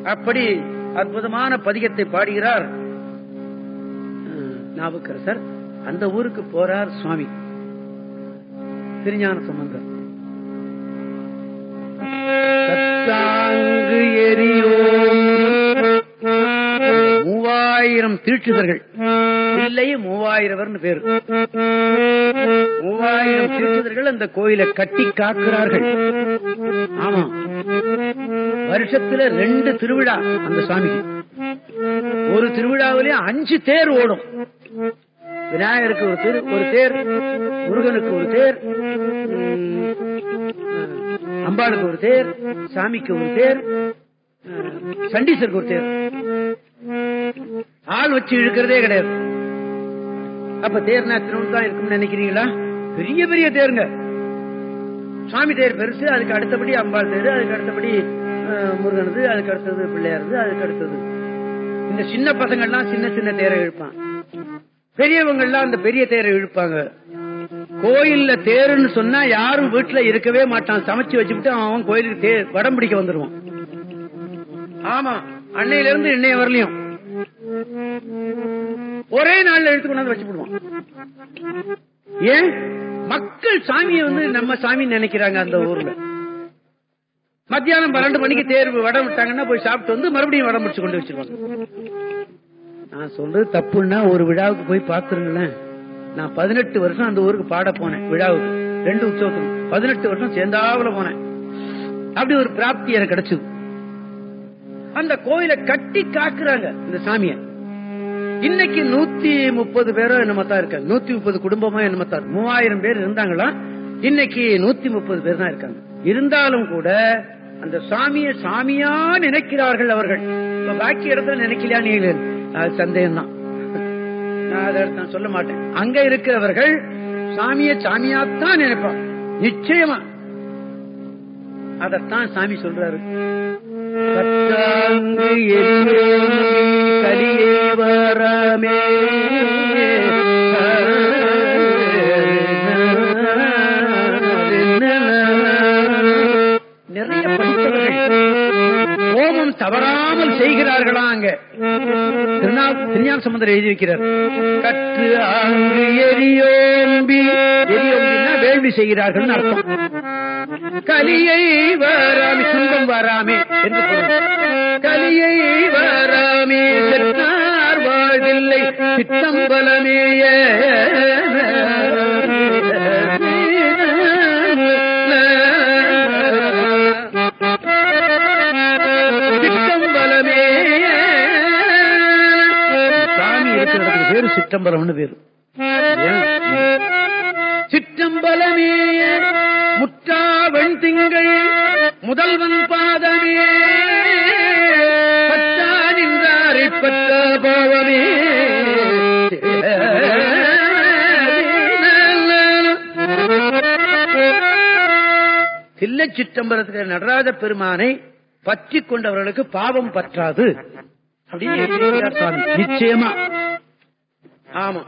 அப்படி அற்புதமான பதிகத்தை பாடுகிறார் நாவுக்கரசர். அந்த ஊருக்கு போறார் சுவாமி. திருஞான சம்பந்தர். கத்தாங்கு எரியோம். மூவாயிரம் தீட்சிதர்கள் இல்லை மூவாயிரவர்னு பேரு. மூவாயிரம் தீட்சிதர்கள் அந்த கோயிலை கட்டி காக்கிறார்கள். ஆமா வருஷத்துல ரெண்டு திருவிழா அந்த சுவாமிக்கு ஒரு திருவிழாவிலே அஞ்சு தேர் ஓடும். விநாயகருக்கு ஒரு தேர் ஒரு தேர் முருகனுக்கு ஒரு தேர் அம்பாளுக்கு ஒரு தேர் சாமிக்கு ஒரு தேர் சண்டீசருக்கு ஒரு தேர். ஆள் வச்சு இழுக்கிறதே கிடையாது. அப்ப தேர்னா திருவண்ணு தான் இருக்கும்னு நினைக்கிறீங்களா? பெரிய பெரிய தேருங்க. சுவாமி தேர் பெருசு அதுக்கு அடுத்தபடி அம்பாள் தேர் அதுக்கு அடுத்தபடி முருகனது அதுக்கு அடுத்தது பிள்ளையாருது அதுக்கு அடுத்தது. இந்த சின்ன பசங்கள்லாம் சின்ன சின்ன தேரை இழுப்பான் பெரியவங்க எல்லாம் அந்த பெரிய தேரை இழுப்பாங்க. கோயில்ல தேருன்னு சொன்னா யாரும் வீட்டுல இருக்கவே மாட்டான். சமைச்சு வச்சுக்கிட்டு அவன் கோயிலுக்கு தேர் வடம் பிடிக்க வந்துருவான். ஆமா அன்னையில இருந்து இன்னைய வரலையும் ஒரே நாள்ல எடுத்து கொண்டாந்து வச்சுடுவான் ஏன்? மக்கள் சாமியை வந்து நம்ம சாமி நினைக்கிறாங்க அந்த ஊர்ல. மத்தியானம் பன்னெண்டு மணிக்கு தேர்வு வடம் விட்டாங்கன்னா போய் சாப்பிட்டு வந்து மறுபடியும் வடம் முடிச்சு கொண்டு வச்சிருவாங்க. நான் சொல்றது தப்புன்னா ஒரு விழாவுக்கு போய் பாத்துருங்களேன் நான் பதினெட்டு வருஷம் அந்த ஊருக்கு பாட போனேன் விழாவுக்கு. ரெண்டு உற்சவத்துக்கு. பதினெட்டு வருஷம் சேர்ந்தாவில போனேன். அப்படி ஒரு பிராப்தி எனக்கு கிடைச்சது. அந்த கோயில கட்டி காக்குறாங்க இந்த சாமிய. இன்னைக்கு நூத்தி முப்பது பேரோ என்னமத்தா தான் இருக்காங்க. நூத்தி முப்பது குடும்பமா என்னமத்தா மூவாயிரம் பேர் இருந்தாங்களா? இன்னைக்கு நூத்தி முப்பது பேர் தான் இருக்காங்க. இருந்தாலும் கூட அந்த சாமியை சாமியா நினைக்கிறார்கள் அவர்கள். இப்ப பாக்கி இடத்துல நினைக்கலையா அது சந்தேகம் தான் நான் சொல்ல மாட்டேன். அங்க இருக்கிறவர்கள் சாமியை சாமியாத்தான் நினைப்பான் நிச்சயமா. அதத்தான் சாமி சொல்றாரு. கற்றாங்கு வரமே. சொல்றாங்க அங்க திருஞான சம்பந்தர் எழுதி வைக்கிறார் கற்று ஆங்கு எரியோம்பி எரியோம்பின்னா வேள்வி செய்கிறார்கள் அர்த்தம். கலியை வராமே சுங்கம் வராமே என்று கலியை வராமே செற்றார் வாழ்வில்லை சித்தம்பலமேய சித்தம்பலமேய இடத்துக்கு பேரு. சிற்றம்பலமே முற்றாவன் திங்கள் முதல்வன் பாதமே. பற்றா நின்றாரை பற்ற பாவமே. தில்லை சிற்றம்பலத்துக்கு நடராஜ பெருமானை பற்றி கொண்டவர்களுக்கு பாவம் பற்றாது. அப்படின்னு நிச்சயமா. ஆமா.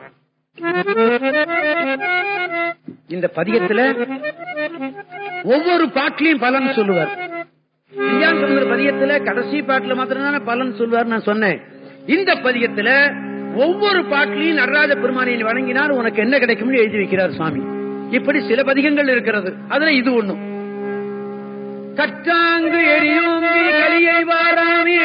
இந்த பதிகத்துல ஒவ்வொரு பாட்டிலையும் பலன் சொல்லுவார். விஞ்ஞான பதிகத்துல கடைசி பாட்டுல மாத்திரம்தானே பலன் சொல்லுவார் நான் சொன்னேன். இந்த பதிகத்துல ஒவ்வொரு பாட்டிலையும் நடராஜ பெருமானை வணங்கினால் உனக்கு என்ன கிடைக்கும்னு எழுதி வைக்கிறார் சுவாமி. இப்படி சில பதிகங்கள் இருக்கிறது. அதுல இது ஒண்ணும் கற்றாங்கு எரியும் கலியை வாராமே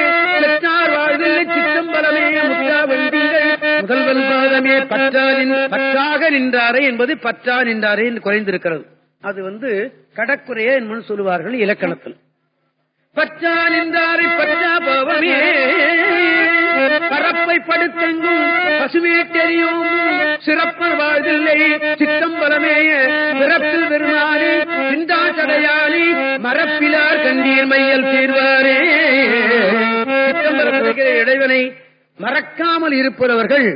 பெற்றார் வாழ்வில் சிற்றம்பலமே முற்றா வெண்டிகள் முதல்வன் பாதமே பற்றாரின் பற்றாக நின்றாரே என்பது பற்றா நின்றாரே என்று குறைந்திருக்கிறது. அது வந்து கடற்குறையே என்பது சொல்லுவார்கள் இலக்கணத்தில். பற்றா நின்றாரை பற்றா பாவமே பரப்பை படுத்தெங்கும் பசுமேட்டெறியும் சிறப்பர் வாழ்வில்லை சித்தம்பலமேய பிறப்பில் பெருமாறி சிந்தாச்சடையாளி மரப்பிலார் கண்டீர் மையல் தீர்வாரே. சித்தம்பலத்திற்கிற இறைவனை மறக்காமல் இருப்பவர்கள்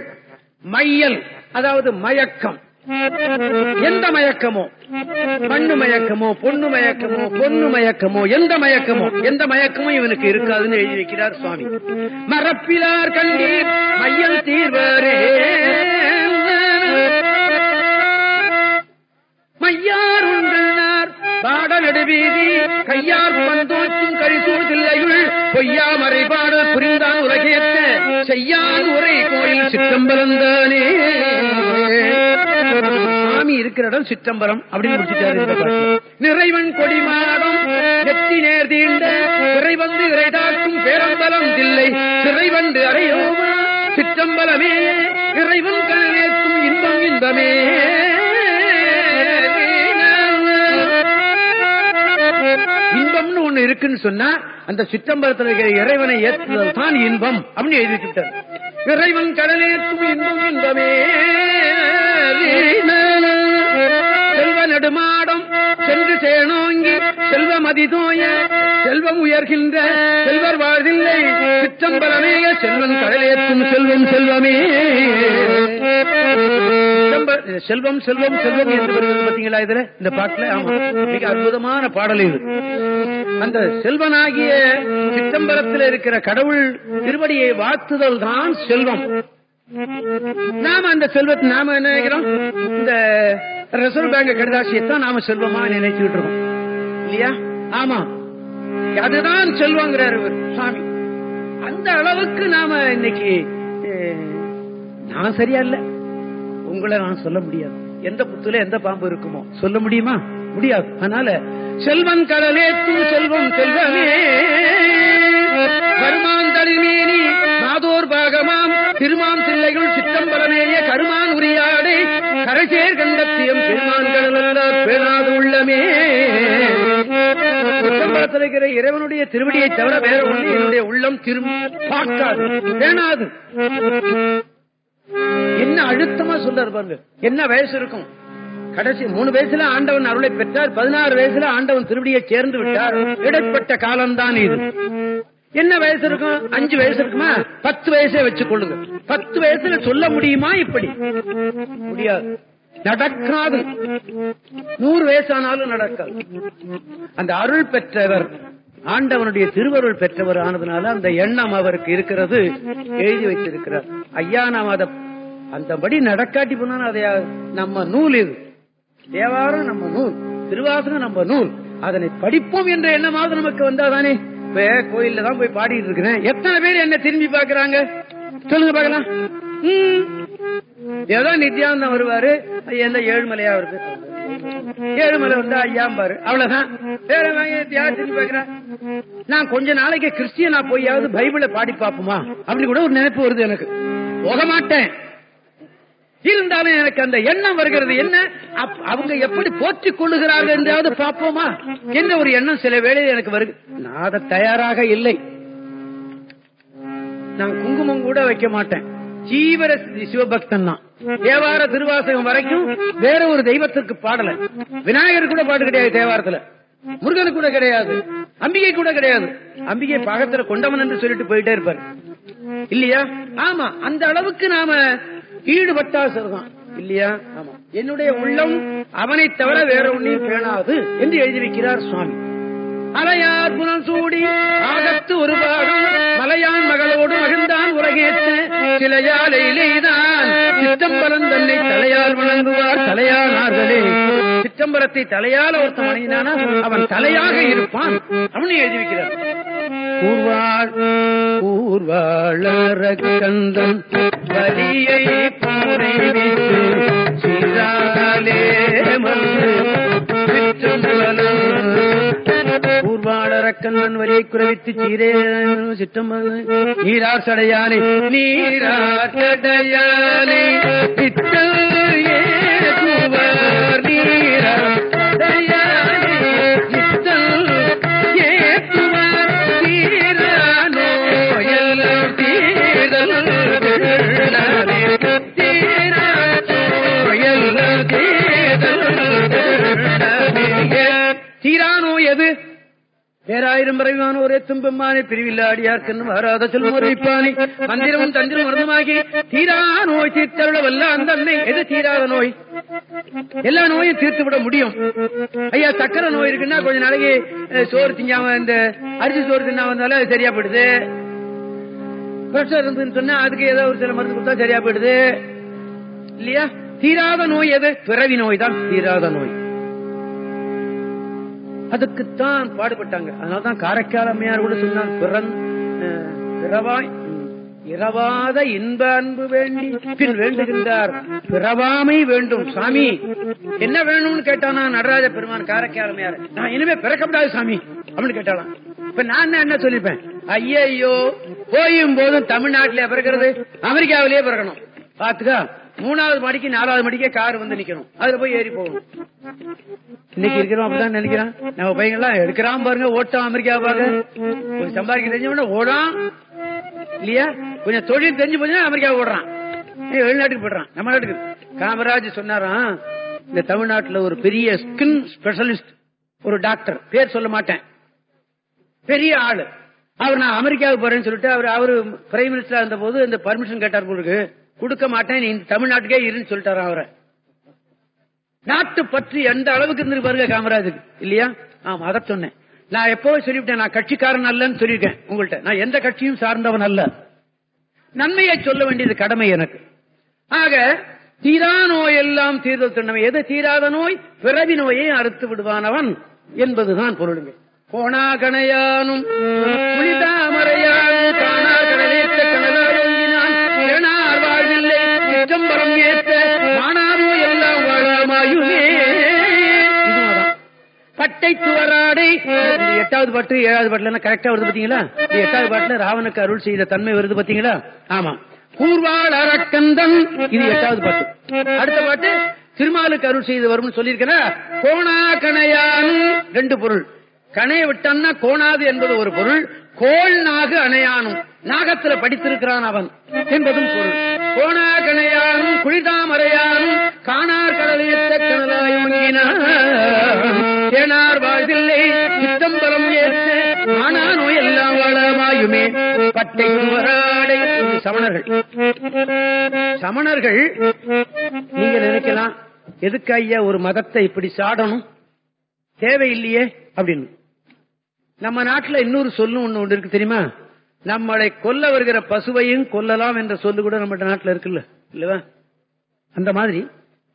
மையல் அதாவது மயக்கம். எந்த மயக்கமோ? மண்ணு மயக்கமோ பொண்ணு மயக்கமோ பொண்ணு மயக்கமோ எந்த மயக்கமோ? எந்த மயக்கமும் இவனுக்கு இருக்காதுன்னு எழுதி வைக்கிறார் சுவாமி. மரப்பிலார் கண்டீர் மையல் தீர்வரே. மையார் உண்டார் பாட நடுவீதி கையார் பந்தோச்சும் கழிசூழ் தில்லையுள் பொய்யா மறைபாடு புரிந்தார் செய்யான் உரை கோயில் சிற்றம்பலந்தானே சாமி இருக்கிற இடம் சிற்றம்பரம் அப்படின்னு முடிச்சுட்டாரு நிறைவன் கொடி மாடம் நெற்றி நேர் தீண்ட இறைவந்து இறைதாக்கும் பேரம்பலம் தில்லை. சிறைவண்டு அறையோமா சிற்றம்பலமே இறைவன் கல் நேர்க்கும் இன்பம் இன்பமே. ஒண்ணு இருக்குன்னு சொன்னா அந்த சிற்றம்பலத்தில் இருக்கிற இறைவனை ஏற்றுதல் தான் இன்பம் அப்படின்னு எழுதி வச்சுட்டார் இறைவன் கடலேற்றும் இன்பம் இன்பமே. செல்வ நெடுமாடம் சென்று சேனோங்கி செல்வமதி தோய செல்வம் உயர்கின்ற செல்வர் வாழ்வில்லை சிற்றம்பலமேய செல்வன் கடலேற்றும் செல்வம் செல்வமே. சிற்றம்ப- செல்வம் செல்வம் செல்வம் என்று வருவது பாத்தீங்களா இதுல? இந்த பாட்டுல மிக அற்புதமான பாடல் இது. அந்த செல்வனாகிய சித்தம்பரத்தில் இருக்கிற கடவுள் திருவடியை வாழ்த்துதல் தான் செல்வம். நாம அந்த செல்வத்தை நாம என்ன நினைக்கிறோம்? இந்த ரிசர்வ் பேங்க் கடிதாசியத்தான் நாம செல்வமா நினைச்சுட்டு இருக்கோம். இல்லையா? ஆமா. அதுதான் செல்வங்கிறார் சுவாமி. அந்த அளவுக்கு நாம இன்னைக்கு நான் சரியா இல்ல. உங்களை நான் சொல்ல முடியாது. எந்த புத்துல எந்த பாம்பு இருக்குமோ. சொல்ல முடியுமா? முடியாது. அதனால செல்வன் கடலே தூ செல்வம். செல்வமே வருமாந்தளிமேனி மாதோர் பாகமாம். திருமாம் தில்லைகள் சிற்றம்பலமேய கருமான் உரியாடை. கரசேர் கண்டத்தியம் பெருமான் கடலல்ல பேணாது உள்ளமே. இருக்கிற இறைவனுடைய திருவடியை தவிர வேற ஒன்று. என்னுடைய உள்ளம் திரும்ப பார்க்காது. பேணாது. என்ன அழுத்தமா சொல்றாரு பாருங்க. என்ன வயசு இருக்கும்? கடைசி மூணு வயசுல ஆண்டவன் அருளை பெற்றார் பதினாறு வயசுல ஆண்டவன் திருவடியை சேர்ந்து விட்டார். இடைப்பட்ட காலம்தான் இது. என்ன வயசு இருக்கும்? அஞ்சு வயசு இருக்குமா? பத்து வயசே வச்சுக்கொள்ளுங்க. பத்து வயசுல சொல்ல முடியுமா இப்படி? முடியாது. நடக்காது. நூறு வயசானாலும் நடக்காது. அந்த அருள் பெற்றவர் ஆண்டவனுடைய திருவருள் பெற்றவர் ஆனதுனால அந்த எண்ணம் அவருக்கு இருக்கிறது. எழுதி வைத்திருக்கிறார். ஐயா நாம் அதை அந்தபடி நடக்காட்டி போனா அதை நம்ம நூல் இது. தேவாரம் நம்ம நூல். திருவாசகம் நம்ம நூல். அதனை படிப்போம் என்ற எண்ணமாவது நமக்கு வந்தாதானே? இப்ப கோயில்ல தான் போய் பாடிட்டு இருக்கிறேன். எத்தனை பேர் என்ன திரும்பி பாக்குறாங்க சொல்லுங்க பாக்கலாம் உம் ஏதோ நித்யானந்தம் வருவாரு. எந்த ஏழுமலையா வருது ஏழுமலை வந்து ஐயாம்பாரு அவ்வளவுதான். வேற நான் கொஞ்ச நாளைக்கு கிறிஸ்டியனா போயாவது பைபிளை பாடி பாப்போமா அப்படி கூட ஒரு நினைப்பு வருது எனக்கு. போக மாட்டேன். இருந்தாலும் எனக்கு அந்த எண்ணம் வருகிறது என்ன? அவங்க எப்படி போற்றிக் கொள்ளுகிறார்கள் என்றாவது பார்ப்போமா? என்ற ஒரு எண்ணம்? சில வேளையில் எனக்கு வருது. நான் அதை தயாராக இல்லை. நான் குங்குமம் கூட வைக்க மாட்டேன். ஜீவர சிவபக்தன் தான். தேவார திருவாசகம் வரைக்கும் வேற ஒரு தெய்வத்திற்கு பாடல. விநாயகர் கூட பாட்டு கிடையாது தேவாரத்துல. முருகனுக்கு கூட கிடையாது. அம்பிகை கூட கிடையாது. அம்பிகை பாகத்துல கொண்டவன் என்று சொல்லிட்டு போயிட்டே இருப்பாரு. இல்லையா? ஆமா அந்த அளவுக்கு நாம ஈடுபட்டா சொல்றான் இல்லையா? ஆமா. என்னுடைய உள்ளம் அவனை தவிர வேற ஒன்னையும் பேணாது என்று எழுதி வைக்கிறார் சுவாமி. அலையார் புனம் சூடி ஆகத்து ஒரு பாகம் மலையான் மகளோடு மகிழ்ந்தான் உலகேற்ற. சிலையாலையிலேதான் சிற்றம்பலம் தன்னை தலையால் வணங்குவார் தலையானார்களே. சிற்றம்பலத்தை தலையால் ஒருத்தன் வணங்கினானா அவன் தலையாக இருப்பான். அவனு எழுதி வைக்கிறார். கூர்வாள் கூர்வாளர கந்தன் வலியை பூரைவித்து சிறாலே மன்று சிற்றம்பலம். பூர்வாளர வரை வரியை குறைவித்து சீரே சிற்றம்பலம் நீரார் சடையானே நீரார் சடையானே பேராயிரம் பிறவிமான ஒரே துன்பம்மானே பிரிவில்லாடியார்க்கென்னு வராத செல்வம் மந்திரமும் தந்திரம் மருந்துமாகி தீரா நோய் தீர்த்தருள வல்ல அந்த அன்னை எது தீராத நோய்? எல்லா நோயும் தீர்த்து விட முடியும். ஐயா சக்கரை நோய் இருக்குன்னா கொஞ்ச நாளைக்கு சோறு திங்காம இந்த அரிசி சோறு தின்னா வந்தாலும் அது சரியா போயிடுது. பிரஷர் இருந்துன்னு சொன்னா அதுக்கு ஏதோ ஒரு சில மருந்து கொடுத்தா சரியா போயிடுது. இல்லையா? தீராத நோய் எது? பிறவி நோய் தான் தீராத நோய். அதுக்குத்தான் பாடுபட்டாங்க. அதனால்தான் காரைக்கால் அம்மையார் கூட சொன்னார் பிறன் பிறவாய் இரவாத இன்ப அன்பு வேண்டி பின் வேண்டுகின்றார். பிறவாமை வேண்டும் சாமி. என்ன வேணும்னு கேட்டானா நடராஜ பெருமான் காரைக்கால் அம்மையார். நான் இனிமே பிறக்கப்படாது சாமி அப்படின்னு கேட்டாலாம் இப்ப நான் என்ன சொல்லிப்பேன்? ஐயையோ போயும் போதும் தமிழ்நாட்டிலே பிறக்கிறது அமெரிக்காவிலேயே பிறக்கணும். பாத்துக்கா மூணாவது மணிக்கு நாலாவது மணிக்கே கார் வந்து நிக்கணும். அதுல போய் ஏறி போகணும். இன்னைக்கு இருக்கிறோம் அப்படிதான் நினைக்கிறான். நம்ம பையன் எல்லாம் எடுக்கிறான் பாருங்க ஓட்டம் அமெரிக்கா பாருங்க. கொஞ்சம் சம்பாதிக்க தெரிஞ்சவன ஓடான். இல்லையா? கொஞ்சம் தொழில் தெரிஞ்சு போச்சுன்னா அமெரிக்கா ஓடுறான். வெளிநாட்டுக்கு போடுறான் நம்ம நாட்டுக்கு. காமராஜ் சொன்னாராம் இந்த தமிழ்நாட்டுல ஒரு பெரிய ஸ்கின் ஸ்பெஷலிஸ்ட் ஒரு டாக்டர் பேர் சொல்ல மாட்டேன். பெரிய ஆளு. அவர் நான் அமெரிக்காவுக்கு போறேன்னு சொல்லிட்டு அவர் அவரு பிரைம் மினிஸ்டரா இருந்த போது இந்த பர்மிஷன் கேட்டார் போலுக்கு கொடுக்க மாட்டேன் நீ இந்த தமிழ்நாட்டுக்கே இருன்னு சொல்லிட்டாரு அவரை. நாட்டு பற்றி எந்த அளவுக்கு இருந்து பாருங்க காமராஜுக்கு இல்லையா? ஆமா அதை சொன்னேன். நான் எப்பவும் சொல்லிவிட்டேன் நான் கட்சிக்காரன் அல்லன்னு சொல்லியிருக்கேன் உங்கள்ட்ட. நான் எந்த கட்சியும் சார்ந்தவன் அல்ல. நன்மையை சொல்ல வேண்டியது கடமை எனக்கு. ஆக தீரா நோய் எல்லாம் தீர்தல் தண்டமை எது தீராத நோய்? பிறவி நோயை அறுத்து விடுவானவன் என்பதுதான் பொருளுங்க. கோணாகணையானும் புனிதாமரையானும் பட்டை துவராடை. எட்டாவது பாட்டு ஏழாவது பாட்டுல கரெக்டா வருது பாத்தீங்களா? எட்டாவது பாட்டுல ராவனுக்கு அருள் செய்த தன்மை வருது பாத்தீங்களா? ஆமா. பூர்வாள் அரக்கந்தன். இது எட்டாவது பாட்டு. அடுத்த பாட்டு திருமாலுக்கு அருள் செய்து வரும்னு சொல்லியிருக்கா கோணா கணையான் ரெண்டு பொருள். கணைய விட்டான்னா கோணாது என்பது ஒரு பொருள். கோள் நாகு அணையானும். நாகத்துல படித்திருக்கிறான் அவன் என்பதும் பொருள். கோணா கணையானும் குளிர்தாமரையானும் காணார் கடலையத்த கணலாயோங்கினான் தேனார் வாழ்வில்லை சித்தம்பரம் ஏற்று ஆனா எல்லாம் வளமாயுமே. பட்டை துவராடை சமணர்கள். சமணர்கள் நீங்க நினைக்கலாம் எதுக்கு ஐயா ஒரு மதத்தை இப்படி சாடணும்? தேவையில்லையே அப்படின்னு. நம்ம நாட்டுல இன்னொரு சொல்லு ஒண்ணு ஒன்று இருக்கு தெரியுமா? நம்மளை கொல்ல வருகிற பசுவையும் கொல்லலாம் என்ற சொல்லு கூட நம்ம நாட்டுல இருக்குல்ல இல்லவா? அந்த மாதிரி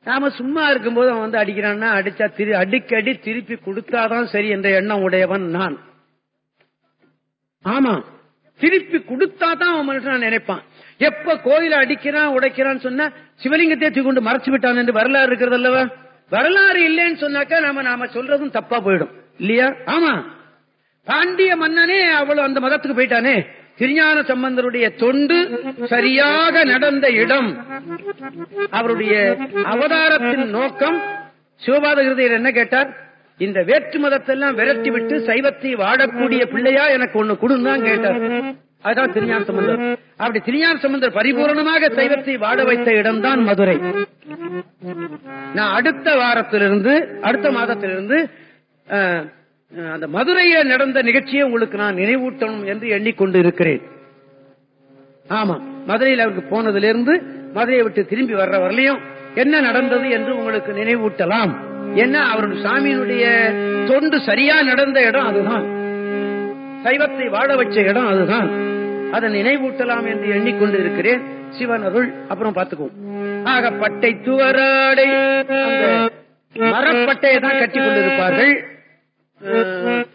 நாம சும்மா இருக்கும்போது அவன் வந்து அடிக்கிறான்னா அடிச்சா திரு அடிக்கடி திருப்பி கொடுத்தாதான் சரி என்ற எண்ணம் உடையவன் நான். ஆமா. திருப்பி கொடுத்தாதான் அவன் மனுஷன் நினைப்பான். எப்ப கோயில அடிக்கிறான் உடைக்கிறான்னு சொன்னா சிவலிங்கத்தை தூக்கி கொண்டு மறைச்சு விட்டான் என்று வரலாறு இருக்கிறது அல்லவா? வரலாறு இல்லைன்னு சொன்னாக்கா நாம நாம சொல்றதும் தப்பா போயிடும். இல்லையா? ஆமா. பாண்டிய மன்னனே அவ்வளவு அந்த மதத்துக்கு போயிட்டானே. திருஞான சம்பந்தருடைய தொண்டு சரியாக நடந்த இடம். அவருடைய அவதாரத்தின் நோக்கம் சிவபாத என்ன கேட்டார்? இந்த வேற்று மதத்தெல்லாம் விரட்டி விட்டு சைவத்தை வாடக்கூடிய பிள்ளையா எனக்கு ஒண்ணு கொடுந்தான் கேட்டார். அதுதான் திருஞான சம்பந்தர். அப்படி திருஞான சம்பந்தர் பரிபூர்ணமாக சைவத்தை வாட வைத்த இடம்தான் மதுரை. நான் அடுத்த வாரத்திலிருந்து அடுத்த மாதத்திலிருந்து அந்த மதுரையில் நடந்த நிகழ்ச்சியை உங்களுக்கு நான் நினைவூட்டணும் என்று எண்ணிக்கொண்டு இருக்கிறேன் ஆமா மதுரையில் அவருக்கு போனதிலிருந்து மதுரையை விட்டு திரும்பி வர்ற வரலையும் என்ன நடந்தது என்று உங்களுக்கு நினைவூட்டலாம். என்ன அவருடைய சாமியினுடைய தொண்டு சரியா நடந்த இடம் அதுதான். சைவத்தை வாழ வச்ச இடம் அதுதான். அதை நினைவூட்டலாம் என்று எண்ணிக்கொண்டு இருக்கிறேன் சிவன் அருள் அப்புறம் பார்த்துக்குவோம். ஆக பட்டை துவராடை மரப்பட்டையை தான் கட்டி கொண்டிருப்பார்கள்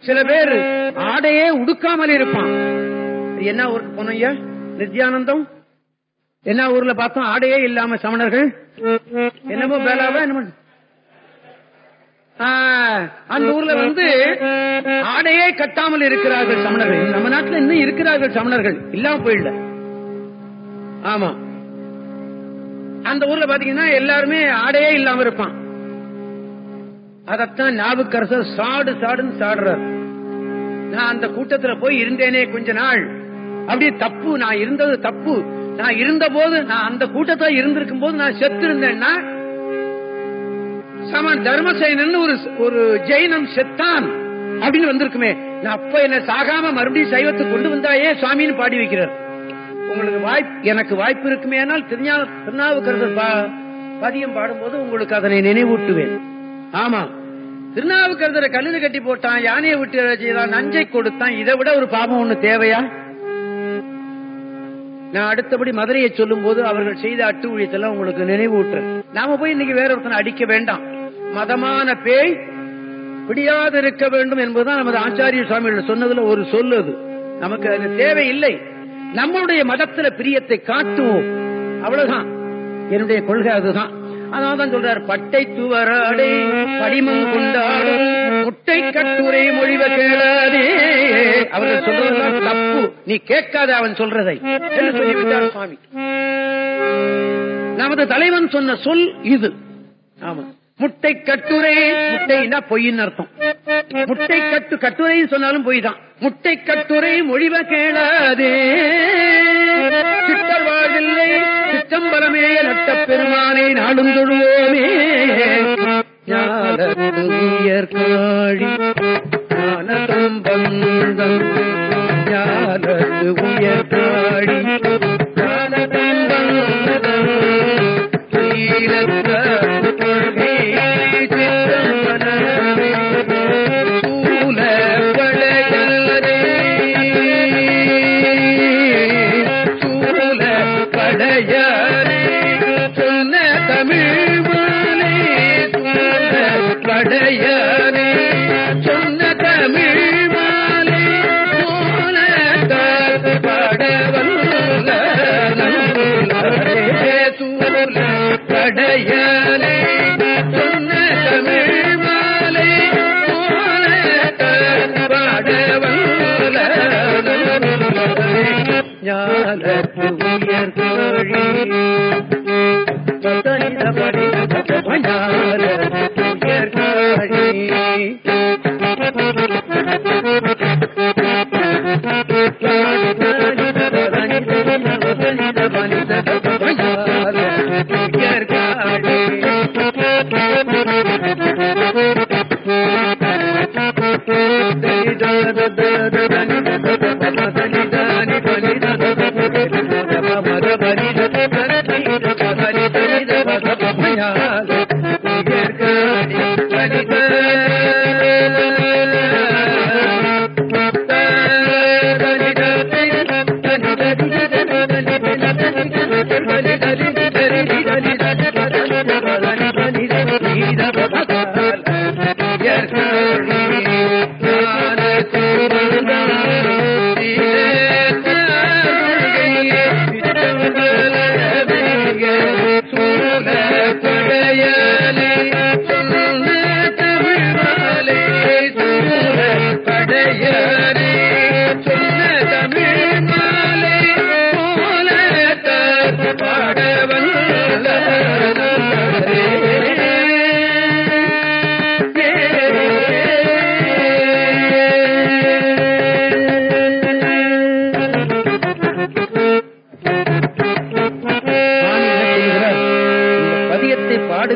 சில பேர் ஆடையே உடுக்காமல் இருப்பான். என்ன ஊருக்கு போனோம் ஐயா? நித்யானந்தம்? என்ன ஊர்ல பார்த்தோம்? ஆடையே இல்லாம சமணர்கள். என்னமோ வேலாவா என்னமோ? அந்த ஊர்ல வந்து ஆடையே கட்டாமல் இருக்கிறார்கள் சமணர்கள். நம்ம நாட்டுல இன்னும் இருக்கிறார்கள் சமணர்கள். இல்லாம போயிடல. ஆமா. அந்த ஊர்ல பாத்தீங்கன்னா எல்லாருமே ஆடையே இல்லாம இருப்பான். அதத்தான் ஞாபகரசர் சாடு சாடுன்னு சாடுறார். நான் அந்த கூட்டத்துல போய் இருந்தேனே கொஞ்ச நாள். அப்படியே தப்பு நான் இருந்தது தப்பு. நான் இருந்த போது நான் அந்த கூட்டத்துல இருந்திருக்கும் போது நான் செத்து இருந்தேன்னா சமன் தர்மசேனன் ஒரு ஒரு ஜெயினம் செத்தான் அப்படின்னு வந்திருக்குமே. நான் அப்ப என்ன சாகாம மறுபடியும் சைவத்தை கொண்டு வந்தாயே சுவாமின்னு பாடி வைக்கிறார். உங்களுக்கு வாய்ப்பு எனக்கு வாய்ப்பு இருக்குமே ஆனால் திருஞா திருநாவுக்கரசர் பா- பதியம் பாடும்போது உங்களுக்கு அதனை நினைவூட்டுவேன். ஆமா திருநாவுக்கரசரை கழுது கட்டி போட்டான் யானையை விட்டு செய்தான் நஞ்சை கொடுத்தான். இதை விட ஒரு பாபம் ஒண்ணு தேவையா? நான் அடுத்தபடி மதுரையை சொல்லும் போது அவர்கள் செய்த அட்டு ஊழியத்தெல்லாம் உங்களுக்கு நினைவூட்டுறேன். நாம போய் இன்னைக்கு வேற ஒருத்தனை அடிக்க வேண்டாம். மதமான பேய் பிடியாது இருக்க வேண்டும் என்பதுதான் நமது ஆச்சாரிய சுவாமிகள் சொன்னதுல ஒரு சொல்லு அது. நமக்கு அது தேவை இல்லை நம்மளுடைய மதத்துல பிரியத்தை காட்டுவோம். அவ்வளவுதான். என்னுடைய கொள்கை அதுதான். அதான் சொல்றார் பட்டை துவராடே படிமம் கொண்டாடும் முட்டை கட்டுரை மொழிவ கேளாதே. அவர்கள் சொல்றதுதான் தப்பு. நீ கேட்காத அவன் சொல்றதை என்று சொல்லிவிட்டார் சுவாமி. நமது தலைவன் சொன்ன சொல் இது. ஆமா. முட்டை கட்டுரை முட்டைன்னா பொய்ன்னு அர்த்தம். முட்டை கட்டு கட்டுரைன்னு சொன்னாலும் பொய் தான் முட்டை கட்டுரை மொழிவ கேளாதே. சித்தம்பரமே நட்ட பெருமானை நாடும் தொழுவோமே. ஞானத்து காழி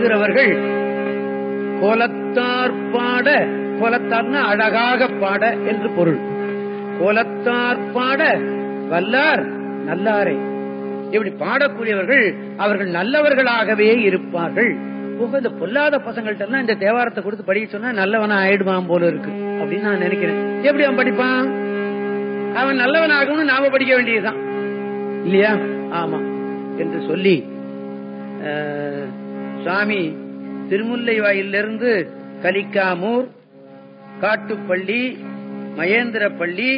பதியத்தை பாடுகிறவர்கள் கோலத்தார் பாட கோலத்தார்னா அழகாக பாட என்று பொருள். கோலத்தார் பாட வல்லார் நல்லாரே. இப்படி பாடக்கூடியவர்கள் அவர்கள் நல்லவர்களாகவே இருப்பார்கள். போக இந்த பொல்லாத பசங்கள்ட்ட இந்த தேவாரத்தை கொடுத்து படிக்க சொன்னா நல்லவனா ஆயிடுவான் போல இருக்கு அப்படின்னு நான் நினைக்கிறேன். எப்படி அவன் படிப்பான்? அவன் நல்லவன் ஆகணும்னு நாம படிக்க வேண்டியதுதான். இல்லையா? ஆமா. என்று சொல்லி அஹ், சுவாமி திருமுல்லை வாயிலிருந்து கலிக்காமூர் காட்டுப்பள்ளி மகேந்திரப்பள்ளி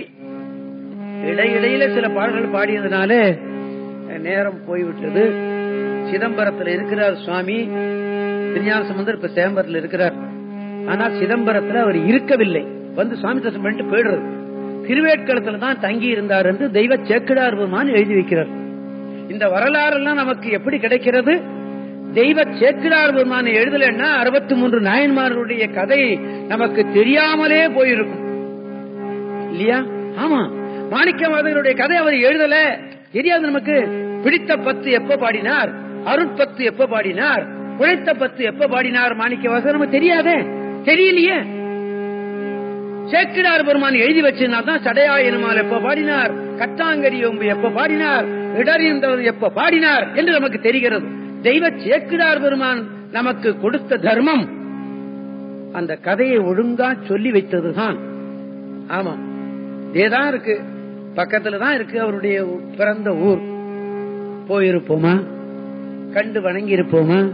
இடையிடையில சில பாடல்கள் பாடியதுனால நேரம் போய்விட்டது. சிதம்பரத்தில் இருக்கிறார் சுவாமி. திருஞான சம்பந்தர் இப்ப சேம்பரத்தில் இருக்கிறார். ஆனா சிதம்பரத்தில் அவர் இருக்கவில்லை. வந்து சுவாமி தரிசனம் பண்ணிட்டு போயிடுறது திருவேட்களத்துல தான் தங்கி இருந்தார் என்று தெய்வ சேக்கிடார் பெருமான் எழுதி வைக்கிறார். இந்த வரலாறு எல்லாம் நமக்கு எப்படி கிடைக்கிறது? தெய்வ சேக்கிரார் பெருமான எழுதலைன்னா அறுபத்தி மூன்று நாயன்மார்களுடைய கதை நமக்கு தெரியாமலே போயிருக்கும். இல்லையா? ஆமா. மாணிக்கவாதனுடைய கதை அவர் எழுதல. தெரியாது நமக்கு. பிடித்த பத்து எப்ப பாடினார்? அருட்பத்து எப்ப பாடினார்? உழைத்த பத்து எப்ப பாடினார்? மாணிக்கவாசர் நமக்கு தெரியாதே. தெரியலையே. சேக்கிரார் பெருமான் எழுதி வச்சிருந்தா தான் சடையாயனமால் எப்ப பாடினார்? கட்டாங்கரி ஒம்பு எப்ப பாடினார்? இடறிந்தவர் எப்ப பாடினார்? என்று நமக்கு தெரிகிறது. தெய்வ சேக்கிடார் பெருமான் நமக்கு கொடுத்த தர்மம். அந்த கதையை ஒழுங்கா சொல்லி வைத்ததுதான். ஆமா இதேதான் இருக்கு. பக்கத்துல தான் இருக்கு அவருடைய பிறந்த ஊர். போயிருப்போமா? கண்டு வணங்கி இருப்போமா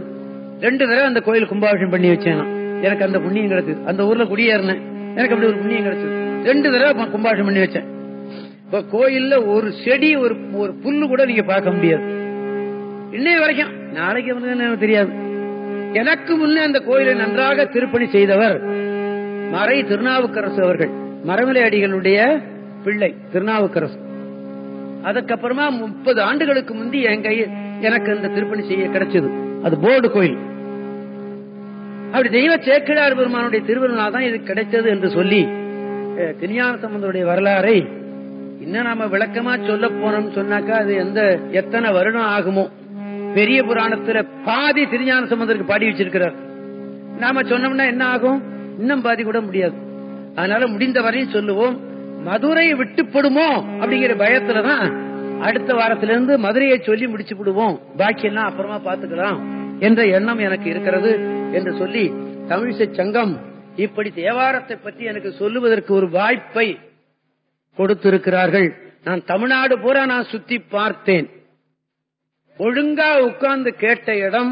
ரெண்டு தடவை அந்த கோயில் கும்பாபிஷம் பண்ணி வச்சேன். எனக்கு அந்த புண்ணியம் கிடைச்சது. அந்த ஊர்ல குடியேறினேன். எனக்கு அப்படி ஒரு புண்ணியம் கிடைச்சது. ரெண்டு தடவை கும்பாபிஷம் பண்ணி வச்சேன். இப்ப கோயில்ல ஒரு செடி ஒரு ஒரு புல்லு கூட நீங்க பார்க்க முடியாது. இன்னைய வரைக்கும். நாளைக்கு வந்து தெரியாது. எனக்கு முன்னே அந்த கோயிலை நன்றாக திருப்பணி செய்தவர் மறை திருநாவுக்கரசு அவர்கள். மரமலை அடிகளுடைய பிள்ளை திருநாவுக்கரசு. அதுக்கப்புறமா முப்பது ஆண்டுகளுக்கு முந்தி என் கையில் எனக்கு இந்த திருப்பணி செய்ய கிடைச்சது. அது போர்டு கோயில். அப்படி தெய்வ சேக்கிழார் பெருமானுடைய திருவிழா தான் இது கிடைத்தது என்று சொல்லி அஹ், சம்பந்தனுடைய வரலாறை இன்னும் நாம விளக்கமா சொல்ல போனோம்னு சொன்னாக்கா அது எந்த எத்தனை வருடம் ஆகுமோ. பெரிய புராணத்துல பாதி திருஞான சம்பந்தருக்கு பாடி வச்சிருக்கிறார். நாம சொன்னோம்னா என்ன ஆகும்? இன்னும் பாதி கூட முடியாது. அதனால முடிந்த வரையும் சொல்லுவோம் மதுரையை விட்டுப்படுமோ அப்படிங்கிற பயத்துலதான் அடுத்த வாரத்திலிருந்து மதுரையை சொல்லி முடிச்சு விடுவோம். பாக்கி எல்லாம் அப்புறமா பாத்துக்கலாம் என்ற எண்ணம் எனக்கு இருக்கிறது என்று சொல்லி தமிழிசை சங்கம் இப்படி தேவாரத்தை பற்றி எனக்கு சொல்லுவதற்கு ஒரு வாய்ப்பை கொடுத்திருக்கிறார்கள். நான் தமிழ்நாடு பூரா நான் சுத்தி பார்த்தேன். ஒழுங்கா உட்கார்ந்து கேட்ட இடம்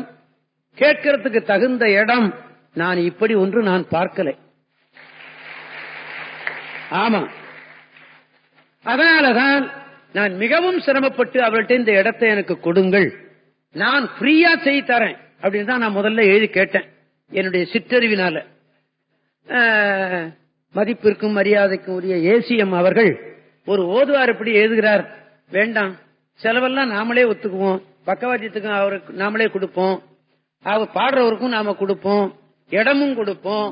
கேட்கறதுக்கு தகுந்த இடம் நான் இப்படி ஒன்று நான் பார்க்கலை. ஆமா. அதனாலதான் நான் மிகவும் சிரமப்பட்டு அவர்கிட்ட இந்த இடத்தை எனக்கு கொடுங்கள். நான் ஃப்ரீயா செய்து தரேன் அப்படின்னு தான் நான் முதல்ல எழுதி கேட்டேன் என்னுடைய சிற்றறிவினால. மதிப்பிற்கும் மரியாதைக்கும் உரிய ஏசிஎம் அவர்கள் ஒரு ஓதுவார் இப்படி எழுதுகிறார் வேண்டாம் செலவெல்லாம் நாமளே ஒத்துக்குவோம். பக்கவாத்தியத்துக்கும் அவருக்கு நாமளே கொடுப்போம். அவர் பாடுறவருக்கும் நாம கொடுப்போம். இடமும் கொடுப்போம்.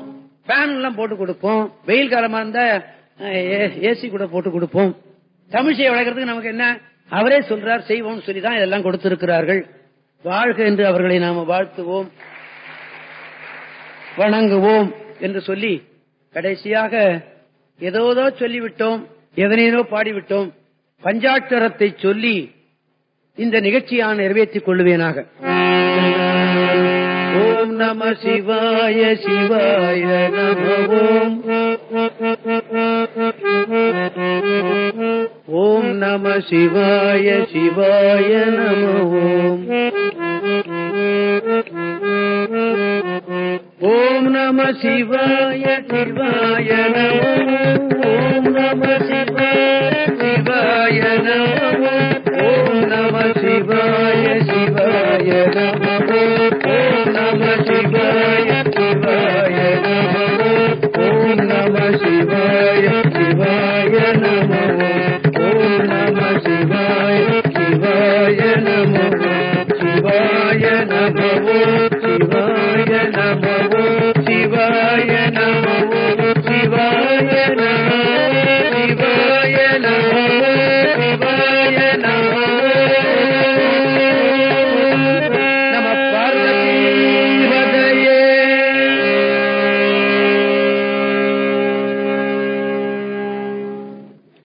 ஃபேன் எல்லாம் போட்டு கொடுப்போம். வெயில் காலமா இருந்தா ஏசி கூட போட்டு கொடுப்போம். தமிழ்ச்சியை வளர்க்கறதுக்கு நமக்கு என்ன? அவரே சொல்றார் செய்வோம் சொல்லிதான் இதெல்லாம் கொடுத்திருக்கிறார்கள். வாழ்க என்று அவர்களை நாம வாழ்த்துவோம். வணங்குவோம் என்று சொல்லி கடைசியாக ஏதோதோ சொல்லிவிட்டோம். எதனேனோ பாடிவிட்டோம். பஞ்சாட்சரத்தை சொல்லி இந்த நிகழ்ச்சியான நிறைவேற்றிக் கொள்வேனாக ஓம் நம சிவாய சிவாய நம ஓம் ஓம் நம சிவாய சிவாய நம ஓம் ஓம் நம சிவாய சிவாய நம ஓம் நம சிவாய சிவாய நம சிவாய நம